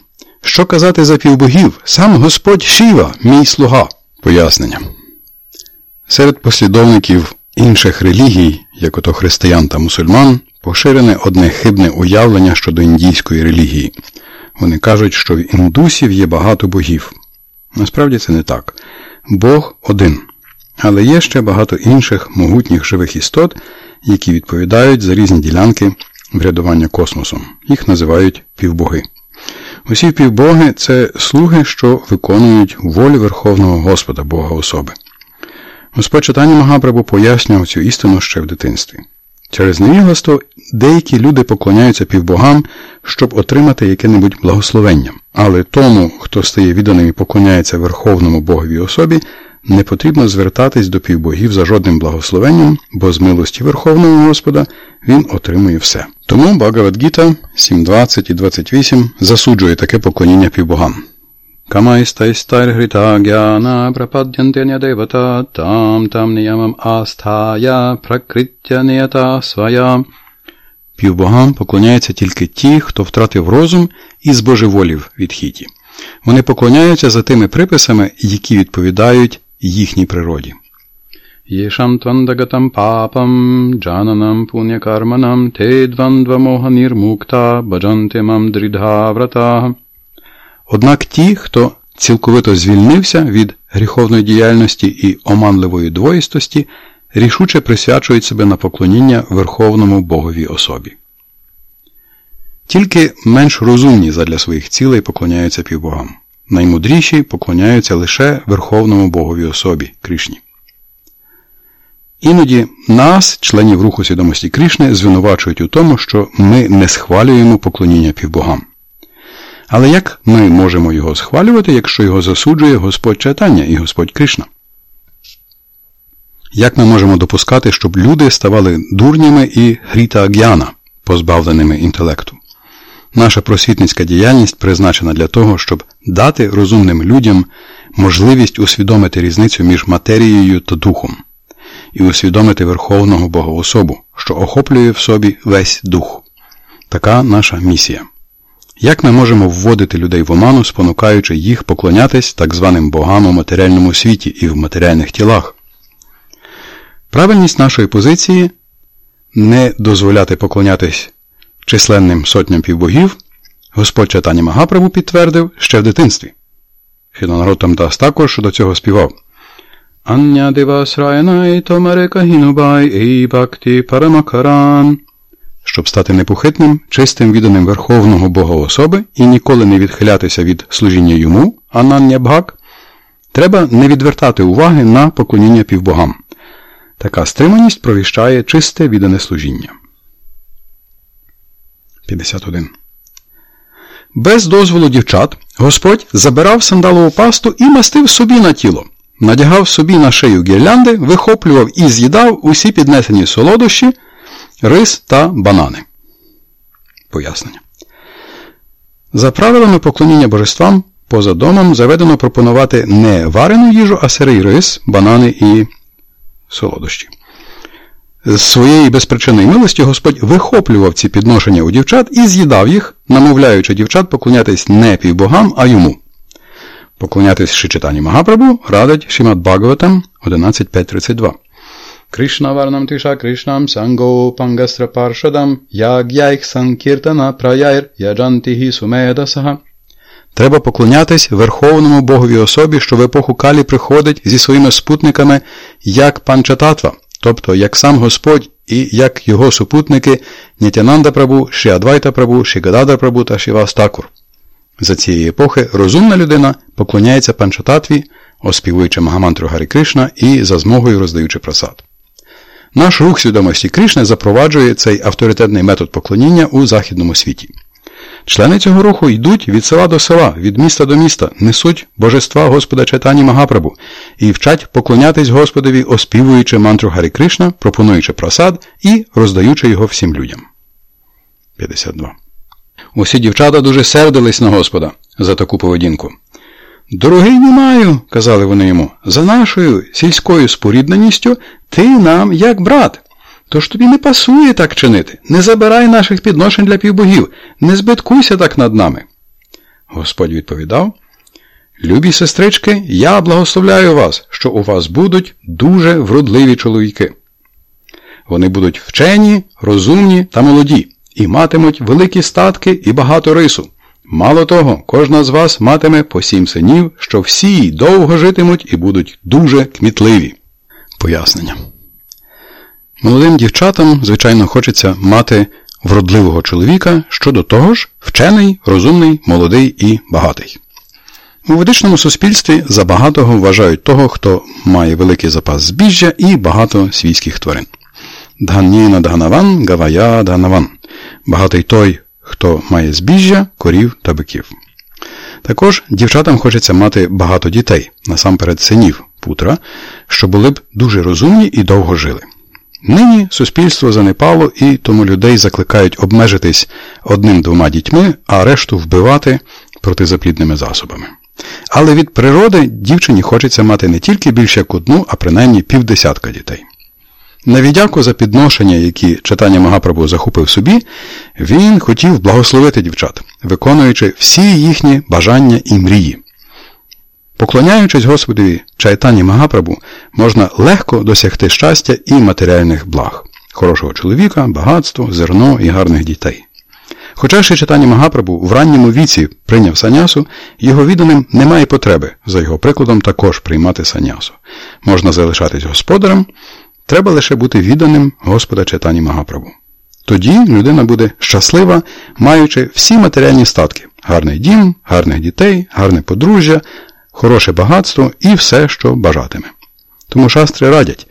Що казати за півбогів? Сам Господь Шіва, мій слуга. Пояснення. Серед послідовників інших релігій, як ото християн та мусульман, поширене одне хибне уявлення щодо індійської релігії. Вони кажуть, що в індусів є багато богів. Насправді це не так. Бог один. Але є ще багато інших могутніх живих істот, які відповідають за різні ділянки врядування космосом. Їх називають півбоги. Усі півбоги це слуги, що виконують волю Верховного Господа Бога особи. Господь читання Магапрабу пояснював цю істину ще в дитинстві. Через невігластво деякі люди поклоняються півбогам, щоб отримати яке-небудь благословення, але тому, хто стає відданим і поклоняється Верховному Боговій особі, не потрібно звертатись до півбогів за жодним благословенням, бо з милості Верховного Господа він отримує все. Тому Багавадгіта 7.20 і 28 засуджує таке поклоніння півбогам. Півбогам поклоняються тільки ті, хто втратив розум і збожеволів від хіті. Вони поклоняються за тими приписами, які відповідають їхній природі. Єшам твандагатам папам, джананам пунякарманам, те двандвамоха нірмукта, баджанте мам дрідгаврата. Однак ті, хто цілковито звільнився від гріховної діяльності і оманливої двоїстості, рішуче присвячують себе на поклоніння Верховному Боговій особі. Тільки менш розумні задля своїх цілей поклоняються півбогам. Наймудріші поклоняються лише Верховному Боговій особі Кришні. Іноді нас, членів руху свідомості Кришни, звинувачують у тому, що ми не схвалюємо поклоніння півбогам. Але як ми можемо його схвалювати, якщо його засуджує Господь Чайтання і Господь Кришна? Як ми можемо допускати, щоб люди ставали дурнями і гріта аг'яна, позбавленими інтелекту? Наша просвітницька діяльність призначена для того, щоб дати розумним людям можливість усвідомити різницю між матерією та духом і усвідомити Верховного Богоособу, що охоплює в собі весь дух. Така наша місія. Як ми можемо вводити людей в оману, спонукаючи їх поклонятись так званим богам у матеріальному світі і в матеріальних тілах? Правильність нашої позиції не дозволяти поклонятись численним сотням півбогів, Господь Чатані Магаправу підтвердив ще в дитинстві. Хінонаротам Дас також до цього співав. Ання Дивасрайнай Томарека Гінубай Ей Бакті Парамакаран щоб стати непохитним, чистим відданим Верховного Бога особи і ніколи не відхилятися від служіння йому, Анання Бхак, треба не відвертати уваги на поклоніння півбогам. Така стриманість провіщає чисте віддане служіння. 51. Без дозволу дівчат Господь забирав сандалову пасту і мастив собі на тіло, надягав собі на шию гірлянди, вихоплював і з'їдав усі піднесені солодощі рис та банани. Пояснення. За правилами поклоніння божествам поза домом заведено пропонувати не варену їжу, а сирий рис, банани і солодощі. З своєї безпричинної милості Господь вихоплював ці підношення у дівчат і з'їдав їх, намовляючи дівчат поклонятись не півбогам, а йому. Поклонятись Шичитані Магапрабу радить Шимат Бхагаватам 11.5.32. Кришнаварнам тиша Кришнам Санго Пангастра Паршадам Яг'яйх Санкіртана Праяйр Яджантігі Сумедасага. Треба поклонятись Верховному Богові особі, що в епоху Калі приходить зі своїми спутниками як панчататва, тобто як сам Господь і як його супутники Нітянанда Прабу, Шіадвайта Прабу, Шігадада Прабу та Шівастакур. За цієї епохи розумна людина поклоняється панчататві, оспівуючи Магамантру Гарі Кришна і за змогою роздаючи просад. Наш рух свідомості Кришни запроваджує цей авторитетний метод поклоніння у західному світі. Члени цього руху йдуть від села до села, від міста до міста, несуть божества Господа Чайтані Магапрабу і вчать поклонятись Господові, оспівуючи мантру Гарі Кришна, пропонуючи просад і роздаючи його всім людям. 52. Усі дівчата дуже сердились на Господа за таку поведінку. Дорогий не маю, казали вони йому, за нашою сільською спорідненістю ти нам як брат. Тож тобі не пасує так чинити. Не забирай наших підношень для півбогів, не збиткуйся так над нами. Господь відповідав Любі сестрички, я благословляю вас, що у вас будуть дуже вродливі чоловіки. Вони будуть вчені, розумні та молоді, і матимуть великі статки і багато рису. Мало того, кожна з вас матиме по сім синів, що всі довго житимуть і будуть дуже кмітливі. Пояснення. Молодим дівчатам, звичайно, хочеться мати вродливого чоловіка, що до того ж вчений, розумний, молодий і багатий. У ведичному суспільстві за багатого вважають того, хто має великий запас збіжжя і багато свійських тварин. Дганніна Дганаван, Гавая Дганаван. Багатий той, хто має збіжжя, корів та биків. Також дівчатам хочеться мати багато дітей, насамперед синів путра, що були б дуже розумні і довго жили. Нині суспільство занепало і тому людей закликають обмежитись одним-двома дітьми, а решту вбивати протизаплідними засобами. Але від природи дівчині хочеться мати не тільки більше як одну, а принаймні півдесятка дітей. На віддяку за підношення, які читання Магапрабу захопив собі, він хотів благословити дівчат, виконуючи всі їхні бажання і мрії. Поклоняючись Господові чайтані Магапрабу, можна легко досягти щастя і матеріальних благ, хорошого чоловіка, багатство, зерно і гарних дітей. Хоча ще читання Магапрабу в ранньому віці прийняв санясу, його відданим немає потреби, за його прикладом, також приймати санясу. Можна залишатись господарем, треба лише бути відданим Господа читані Магапрабу. Тоді людина буде щаслива, маючи всі матеріальні статки гарний дім, гарних дітей, гарне подружжя, хороше багатство і все, що бажатиме. Тому шастри радять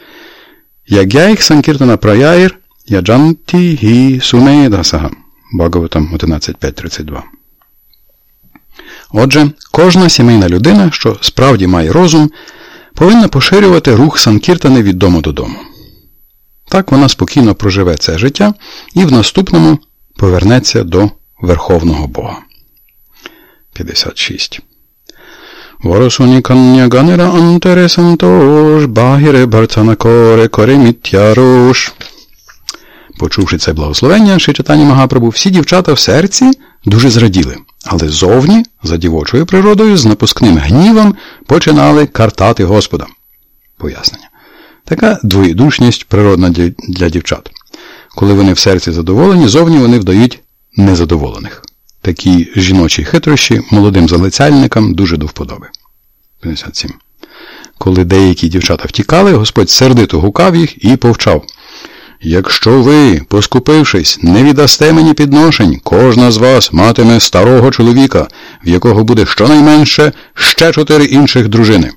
Ягяйх Санкіртана Праяїр Яджанті Гі Сумеєдасага Багаватам 11.5.32 Отже, кожна сімейна людина, що справді має розум, повинна поширювати рух Санкіртани від дому додому. Так вона спокійно проживе це життя і в наступному повернеться до Верховного Бога. 56 Канняганера антере сантош, багіре барцана коре коре міттярош. Почувши це благословення, ще читання Магапрабу, всі дівчата в серці дуже зраділи, але зовні, за дівочою природою, з напускним гнівом починали картати Господа. Пояснення. Така двоєдушність природна для дівчат. Коли вони в серці задоволені, зовні вони вдають незадоволених. Такі жіночі хитрощі молодим залицяльникам дуже до вподоби. 57. Коли деякі дівчата втікали, Господь сердито гукав їх і повчав. Якщо ви, поскупившись, не віддасте мені підношень, кожна з вас матиме старого чоловіка, в якого буде щонайменше ще чотири інших дружини.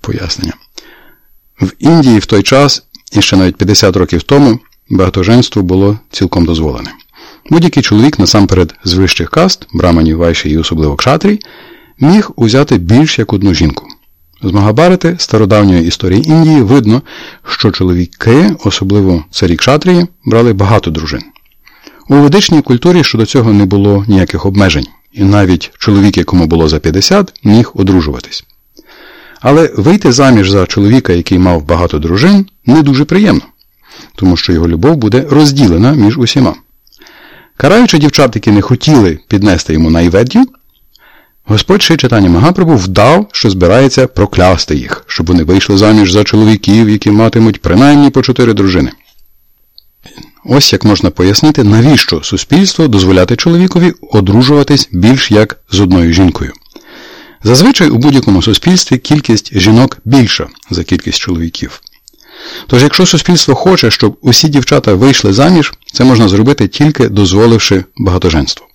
Пояснення. В Індії в той час, і ще навіть 50 років тому, багатоженство було цілком дозволене. Будь-який чоловік насамперед з вищих каст, браманів, вайші і особливо кшатрій, міг узяти більш як одну жінку. З Магабарити стародавньої історії Індії видно, що чоловіки, особливо царі кшатрії, брали багато дружин. У ведичній культурі щодо цього не було ніяких обмежень, і навіть чоловік, якому було за 50, міг одружуватись. Але вийти заміж за чоловіка, який мав багато дружин, не дуже приємно, тому що його любов буде розділена між усіма. Караючи дівчат, які не хотіли піднести йому найведдю, Господь ще читання Магапрабу вдав, що збирається проклясти їх, щоб вони вийшли заміж за чоловіків, які матимуть принаймні по чотири дружини. Ось як можна пояснити, навіщо суспільство дозволяти чоловікові одружуватись більш як з одною жінкою. Зазвичай у будь-якому суспільстві кількість жінок більша за кількість чоловіків. Тож, якщо суспільство хоче, щоб усі дівчата вийшли заміж, це можна зробити тільки дозволивши багатоженство.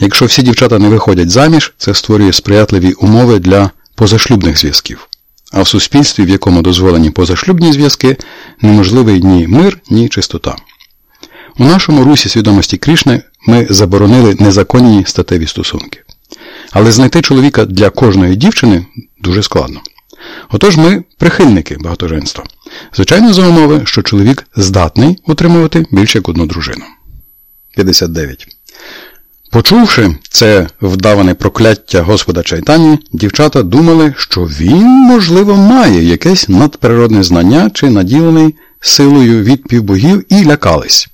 Якщо всі дівчата не виходять заміж, це створює сприятливі умови для позашлюбних зв'язків. А в суспільстві, в якому дозволені позашлюбні зв'язки, неможливий ні мир, ні чистота. У нашому русі свідомості Крішни ми заборонили незаконні статеві стосунки. Але знайти чоловіка для кожної дівчини дуже складно. Отож ми прихильники багатоженства. Звичайно, за умови, що чоловік здатний утримувати більше як одну дружину. 59. Почувши це вдаване прокляття Господа Чайтані, дівчата думали, що він, можливо, має якесь надприродне знання чи наділений силою від півбогів і лякались,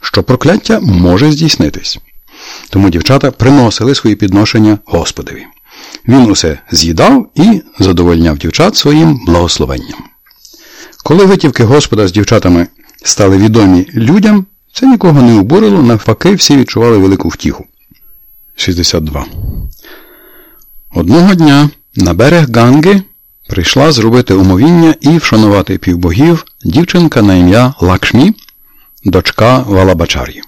що прокляття може здійснитись. Тому дівчата приносили свої підношення Господові. Він усе з'їдав і задовольняв дівчат своїм благословенням. Коли витівки Господа з дівчатами стали відомі людям, це нікого не обурило, навпаки, всі відчували велику втіху. 62. Одного дня на берег Ганги прийшла зробити умовіння і вшанувати півбогів дівчинка на ім'я Лакшмі, дочка Валабачар'ї.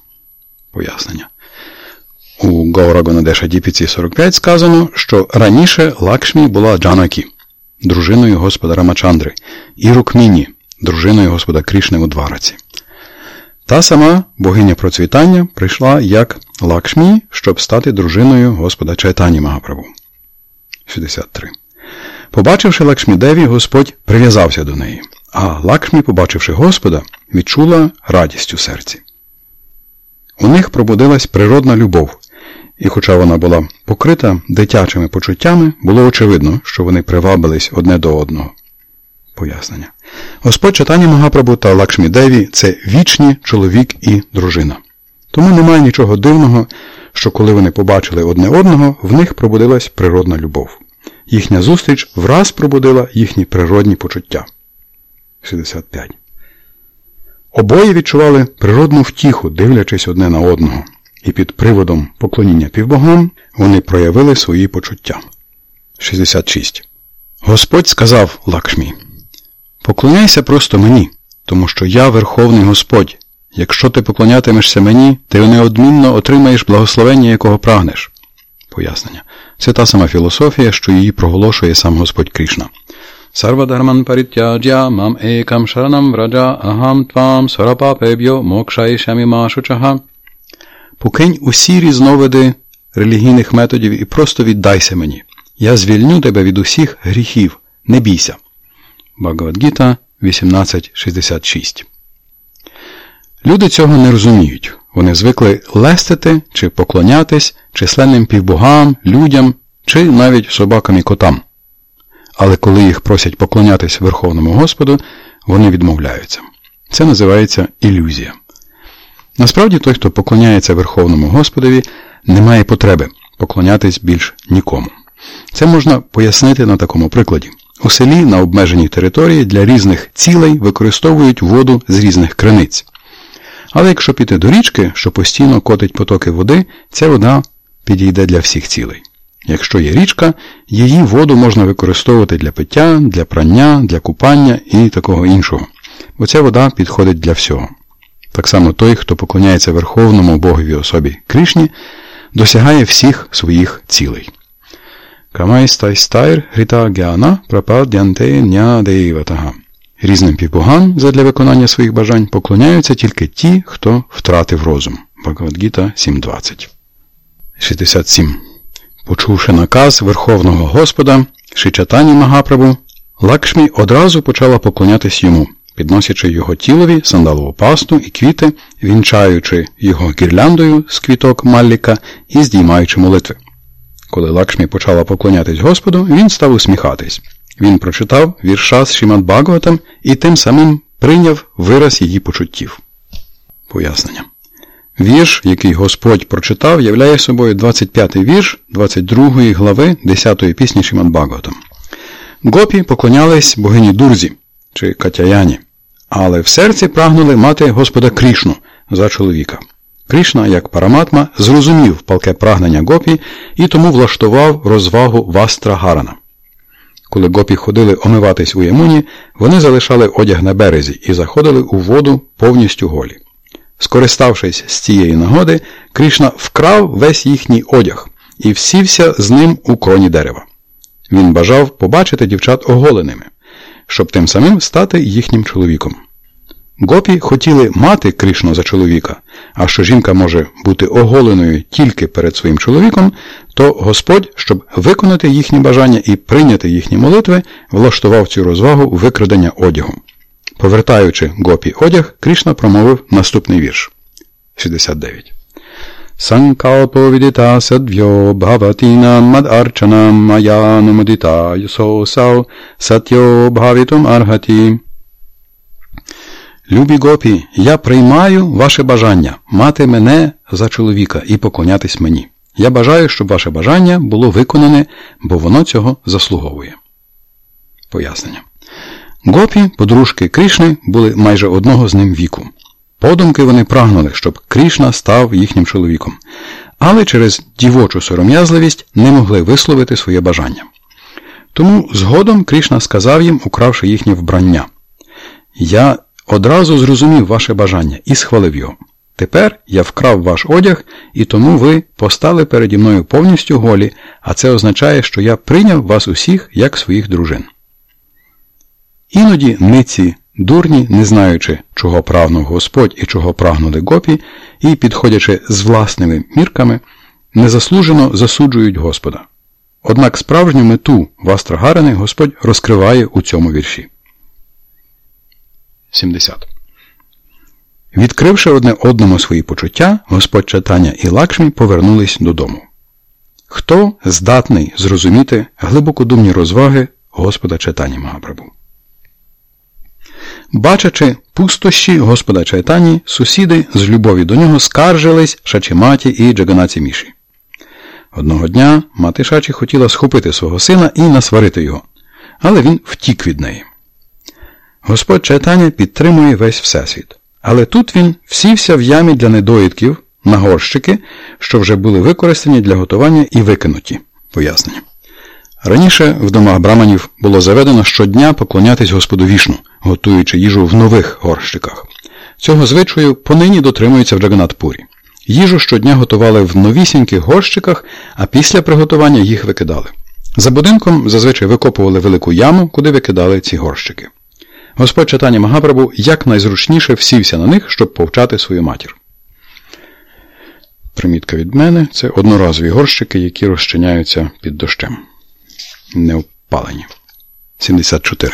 Пояснення. У Гаурагонадеша Діпіці 45 сказано, що раніше Лакшмі була Джанакі, дружиною господа Рамачандри, і Рукміні, дружиною господа Крішни у Двараці. Та сама богиня процвітання прийшла як Лакшмі, щоб стати дружиною Господа Чайтані Магаправу. 63. Побачивши Лакшмідеві, Господь прив'язався до неї, а Лакшмі, побачивши Господа, відчула радість у серці. У них пробудилась природна любов, і, хоча вона була покрита дитячими почуттями, було очевидно, що вони привабились одне до одного. Пояснення. Господь Чайтанья Магапрабгу та Лакшмідеві це вічні чоловік і дружина. Тому немає нічого дивного, що коли вони побачили одне одного, в них пробудилась природна любов. Їхня зустріч враз пробудила їхні природні почуття. 65. Обоє відчували природну втіху, дивлячись одне на одного, і під приводом поклоніння півбогам вони проявили свої почуття. 66. Господь сказав Лакшмі. Поклоняйся просто мені, тому що я Верховний Господь. Якщо ти поклонятимешся мені, ти неодмінно отримаєш благословення, якого прагнеш. Пояснення. Це та сама філософія, що її проголошує сам Господь Кришна. Сарвадарман паритяджя мам екам шаранам враджа агам твам сарапапебьо мокшайшамі машучага. Покинь усі різновиди релігійних методів і просто віддайся мені. Я звільню тебе від усіх гріхів. Не бійся. Багавадгіта 1866. Люди цього не розуміють. Вони звикли лестити чи поклонятись численним півбогам, людям чи навіть собакам і котам. Але коли їх просять поклонятись Верховному Господу, вони відмовляються. Це називається ілюзія. Насправді той, хто поклоняється Верховному Господові, не має потреби поклонятись більш нікому. Це можна пояснити на такому прикладі. У селі на обмеженій території для різних цілей використовують воду з різних криниць. Але якщо піти до річки, що постійно котить потоки води, ця вода підійде для всіх цілей. Якщо є річка, її воду можна використовувати для пиття, для прання, для купання і такого іншого. Бо ця вода підходить для всього. Так само той, хто поклоняється Верховному Богові особі Кришні, досягає всіх своїх цілей. Різним півбогам задля виконання своїх бажань поклоняються тільки ті, хто втратив розум. Бхагавадгіта 7.20. 67. Почувши наказ Верховного Господа, Шичатані Магапрабу, Лакшмі одразу почала поклонятись йому, підносячи його тілові сандалову пасту і квіти, вінчаючи його гірляндою з квіток Малліка і здіймаючи молитви. Коли Лакшмі почала поклонятись Господу, він став усміхатись. Він прочитав вірша з Шімад Багаватам і тим самим прийняв вираз її почуттів. Пояснення. Вірш, який Господь прочитав, являє собою 25-й вірш 22 глави 10-ї пісні Шімад Багаватам. Гопі поклонялись богині Дурзі чи Катяяні, але в серці прагнули мати Господа Крішну за чоловіка. Кришна, як параматма, зрозумів палке прагнення гопі і тому влаштував розвагу Вастра Гарана. Коли гопі ходили омиватись у Ямуні, вони залишали одяг на березі і заходили у воду повністю голі. Скориставшись з цієї нагоди, Кришна вкрав весь їхній одяг і всівся з ним у кроні дерева. Він бажав побачити дівчат оголеними, щоб тим самим стати їхнім чоловіком. Гопі хотіли мати Кришну за чоловіка, а що жінка може бути оголеною тільки перед своїм чоловіком, то Господь, щоб виконати їхні бажання і прийняти їхні молитви, влаштував цю розвагу викрадення одягу. Повертаючи гопі одяг, Кришна промовив наступний вірш. 69. Санкалпо відіта садвьо бхаватіна мад арчанам маянумудіта юсосау сатьо бхавітум архаті. Любі гопі, я приймаю ваше бажання мати мене за чоловіка і поклонятись мені. Я бажаю, щоб ваше бажання було виконане, бо воно цього заслуговує. Пояснення. Гопі, подружки Кришни, були майже одного з ним віку. Подумки вони прагнули, щоб Кришна став їхнім чоловіком, але через дівочу сором'язливість не могли висловити своє бажання. Тому згодом Кришна сказав їм, укравши їхнє вбрання. Я одразу зрозумів ваше бажання і схвалив його. Тепер я вкрав ваш одяг, і тому ви постали переді мною повністю голі, а це означає, що я прийняв вас усіх як своїх дружин. Іноді ниці дурні, не знаючи, чого прагнув Господь і чого прагнули гопі, і, підходячи з власними мірками, незаслужено засуджують Господа. Однак справжню мету Вастрагарини Господь розкриває у цьому вірші. 70. Відкривши одне одному свої почуття, Господь Чатаня і Лакшмі повернулись додому. Хто здатний зрозуміти глибокодумні розваги Господа Чатані Магапрабу? Бачачи пустощі Господа Чайтані, сусіди з любові до нього скаржились Шачиматі і Джаганаці Міші. Одного дня мати Шачі хотіла схопити свого сина і насварити його, але він втік від неї. Господь Чайтаня підтримує весь Всесвіт. Але тут він всівся в ямі для недоїдків на горщики, що вже були використані для готування і викинуті. Пояснення. Раніше в домах браманів було заведено щодня поклонятись Господу вішну, готуючи їжу в нових горщиках. Цього звичаю понині дотримуються в Джаганатпурі. Їжу щодня готували в новісіньких горщиках, а після приготування їх викидали. За будинком зазвичай викопували велику яму, куди викидали ці горщики. Господь читання Магапрабу якнайзручніше всівся на них, щоб повчати свою матір. Примітка від мене це одноразові горщики, які розчиняються під дощем. Не впалені. 74.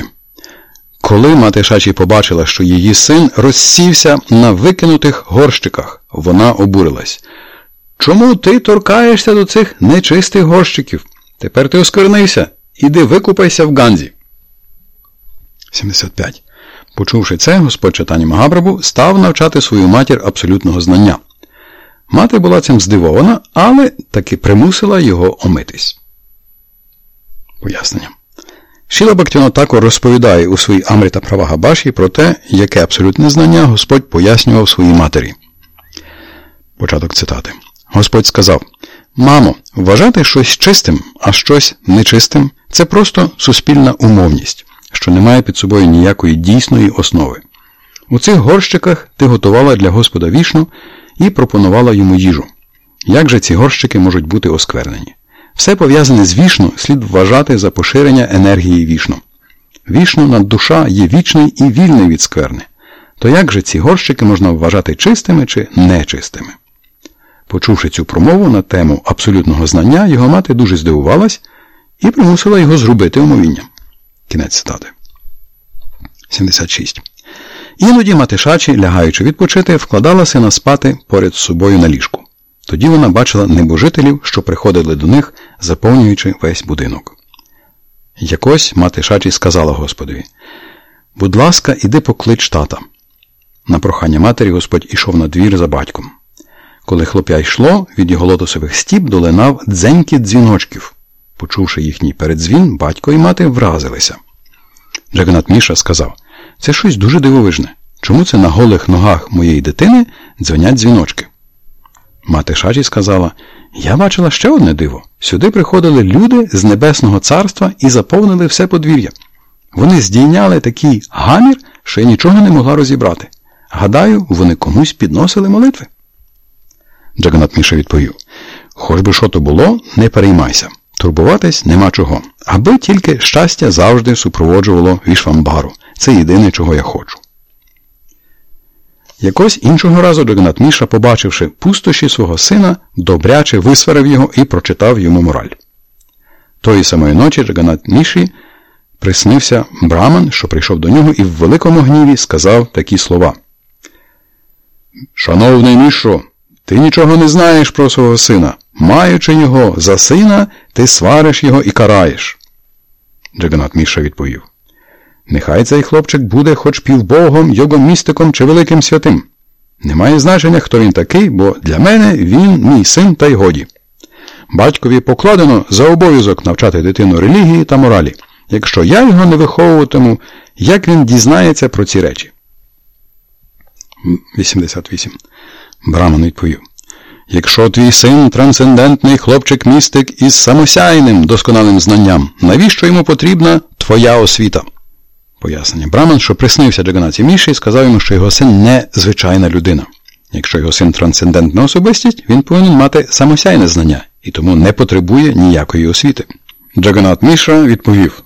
Коли мати Шачі побачила, що її син розсівся на викинутих горщиках, вона обурилась. Чому ти торкаєшся до цих нечистих горщиків? Тепер ти осквернився. Іди викупайся в Ганзі. 75. Почувши це, Господь читання Магабрабу став навчати свою матір абсолютного знання. Мати була цим здивована, але таки примусила його омитись. Пояснення. Шіла Бактіно також розповідає у своїй Амрита Правагабаші про те, яке абсолютне знання Господь пояснював своїй матері. Початок цитати. Господь сказав: Мамо, вважати щось чистим, а щось нечистим це просто суспільна умовність, що не має під собою ніякої дійсної основи. У цих горщиках ти готувала для Господа вішну і пропонувала йому їжу. Як же ці горщики можуть бути осквернені? Все пов'язане з вішну слід вважати за поширення енергії вішну. Вішну над душа є вічний і вільний від скверни. То як же ці горщики можна вважати чистими чи нечистими? Почувши цю промову на тему абсолютного знання, його мати дуже здивувалась і примусила його зробити умовінням. Кінець цитати. 76. Іноді матишачі, лягаючи відпочити, вкладала сина спати поряд з собою на ліжку. Тоді вона бачила небожителів, що приходили до них, заповнюючи весь будинок. Якось мати Шачі сказала Господові Будь ласка, іди поклич тата. На прохання матері Господь ішов на двір за батьком. Коли хлоп'я йшло, від його лотосових стіп долинав дзенькіт дзвіночків. Почувши їхній передзвін, батько і мати вразилися. Джаганат Міша сказав Це щось дуже дивовижне. Чому це на голих ногах моєї дитини дзвонять дзвіночки? Мати Шачі сказала Я бачила ще одне диво. Сюди приходили люди з Небесного царства і заповнили все подвір'я. Вони здійняли такий гамір, що я нічого не могла розібрати. Гадаю, вони комусь підносили молитви. Джаганат Міша відповів Хоч би що то було, не переймайся. Турбуватись нема чого. Аби тільки щастя завжди супроводжувало вішвамбару. Це єдине, чого я хочу. Якось іншого разу Джаганат Міша, побачивши пустощі свого сина, добряче висварив його і прочитав йому мораль. Тої самої ночі Джаганат Міші приснився браман, що прийшов до нього, і в великому гніві сказав такі слова. Шановний Мішо, ти нічого не знаєш про свого сина. Маючи його за сина, ти свариш його і караєш. Джаганат Міша відповів. Нехай цей хлопчик буде хоч півбогом, йогомістиком чи великим святим. Немає значення, хто він такий, бо для мене він мій син та й годі. Батькові покладено за обов'язок навчати дитину релігії та моралі. Якщо я його не виховуватиму, як він дізнається про ці речі? 88. Браман відповів. Якщо твій син трансцендентний хлопчик містик із самосяйним досконалим знанням, навіщо йому потрібна твоя освіта? Пояснення. Браман, що приснився Джаганаті Міші, сказав йому, що його син не звичайна людина. Якщо його син трансцендентна особистість, він повинен мати самосяйне знання і тому не потребує ніякої освіти. Джаганат Міша відповів: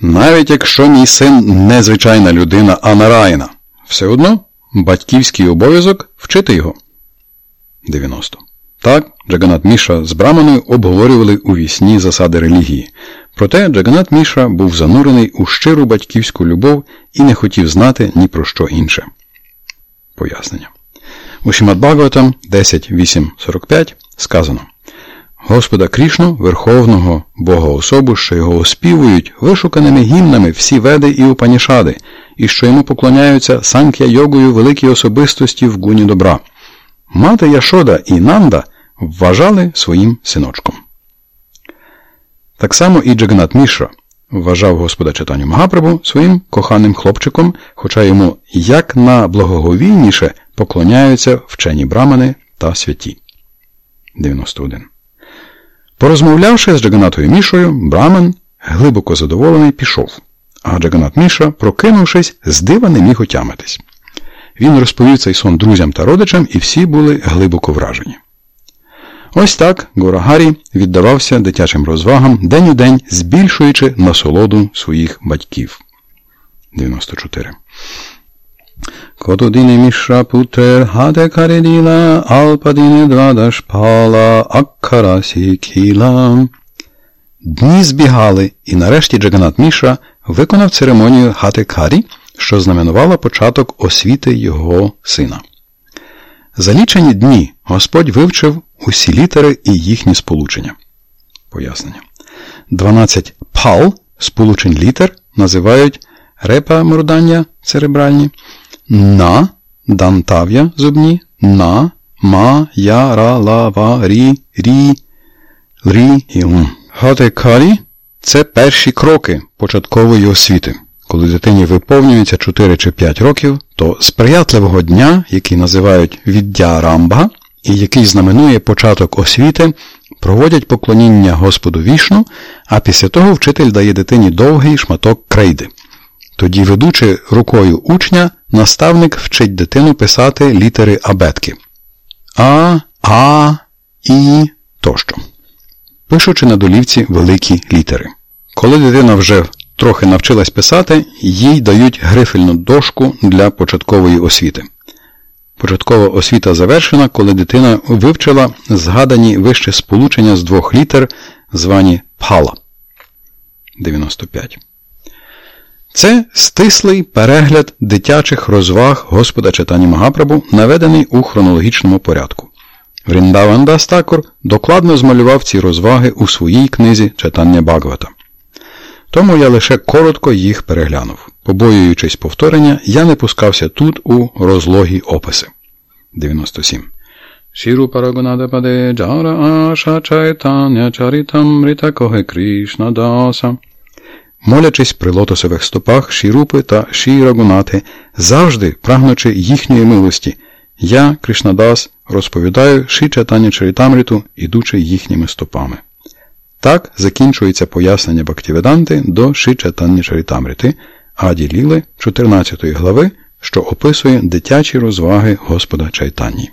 навіть якщо мій син не звичайна людина, а нараїна, все одно батьківський обов'язок вчити його. 90. Так, Джаганат Міша з Браманою обговорювали у вісні засади релігії. Проте Джаганат Міша був занурений у щиру батьківську любов і не хотів знати ні про що інше. Пояснення. У Шімат Бхагаватам 10.8.45 сказано Господа Крішну, Верховного Бога особу, що його оспівують вишуканими гімнами всі веди і упанішади, і що йому поклоняються санк'я йогою великій особистості в гуні добра. Мати Яшода і Нанда вважали своїм синочком. Так само і Джаганат Мішра вважав Господа читанню Магапрабу своїм коханим хлопчиком, хоча йому як на благоговійніше поклоняються вчені брамани та святі. 91. Порозмовлявши з Джаганатою Мішою, Браман, глибоко задоволений, пішов, а Джаганат Міша, прокинувшись, з дива не міг отямитись. Він розповів цей сон друзям та родичам, і всі були глибоко вражені. Ось так Горагарі віддавався дитячим розвагам день у день, збільшуючи насолоду своїх батьків. 94. Котудине мішра путер хаде кареділа, алпадине двадаш пала, аккарасі кіла. Дні збігали, і нарешті Джаганат Міша виконав церемонію Хати Карі, що знаменувала початок освіти його сина. За лічені дні Господь вивчив усі літери і їхні сполучення. Пояснення. 12 пал сполучень літер називають репа мордання церебральні, на дантав'я зубні, на, ма, я, ра, ла, ва, рі, рі, рі і ум. Гатекалі це перші кроки початкової освіти. Коли дитині виповнюється 4 чи 5 років, то сприятливого дня, який називають віддя Рамбга, і який знаменує початок освіти, проводять поклоніння Господу вішну, а після того вчитель дає дитині довгий шматок крейди. Тоді, ведучи рукою учня, наставник вчить дитину писати літери абетки А, А, І тощо. Пишучи на долівці великі літери. Коли дитина вже трохи навчилась писати, їй дають грифельну дошку для початкової освіти. Початкова освіта завершена, коли дитина вивчила згадані вище сполучення з двох літер, звані пхала. 95. Це стислий перегляд дитячих розваг Господа читання Магапрабу, наведений у хронологічному порядку. Вріндаван Дастакур докладно змалював ці розваги у своїй книзі читання Багвата. Тому я лише коротко їх переглянув. Побоюючись повторення, я не пускався тут у розлогі описи. 97. Шіру Парагонадападе Джара Аша Чайтання Чарітам Рітакоге Кришна Даса. Молячись при лотосових стопах Шірупи та Шірагунати, завжди прагнучи їхньої милості, я, Кришнадас, розповідаю Ші Чарітамріту, ідучи їхніми стопами. Так закінчується пояснення Бактіведанти до шичатанні Чарітамрити, Аді Ліли 14 глави, що описує дитячі розваги Господа Чайтанні.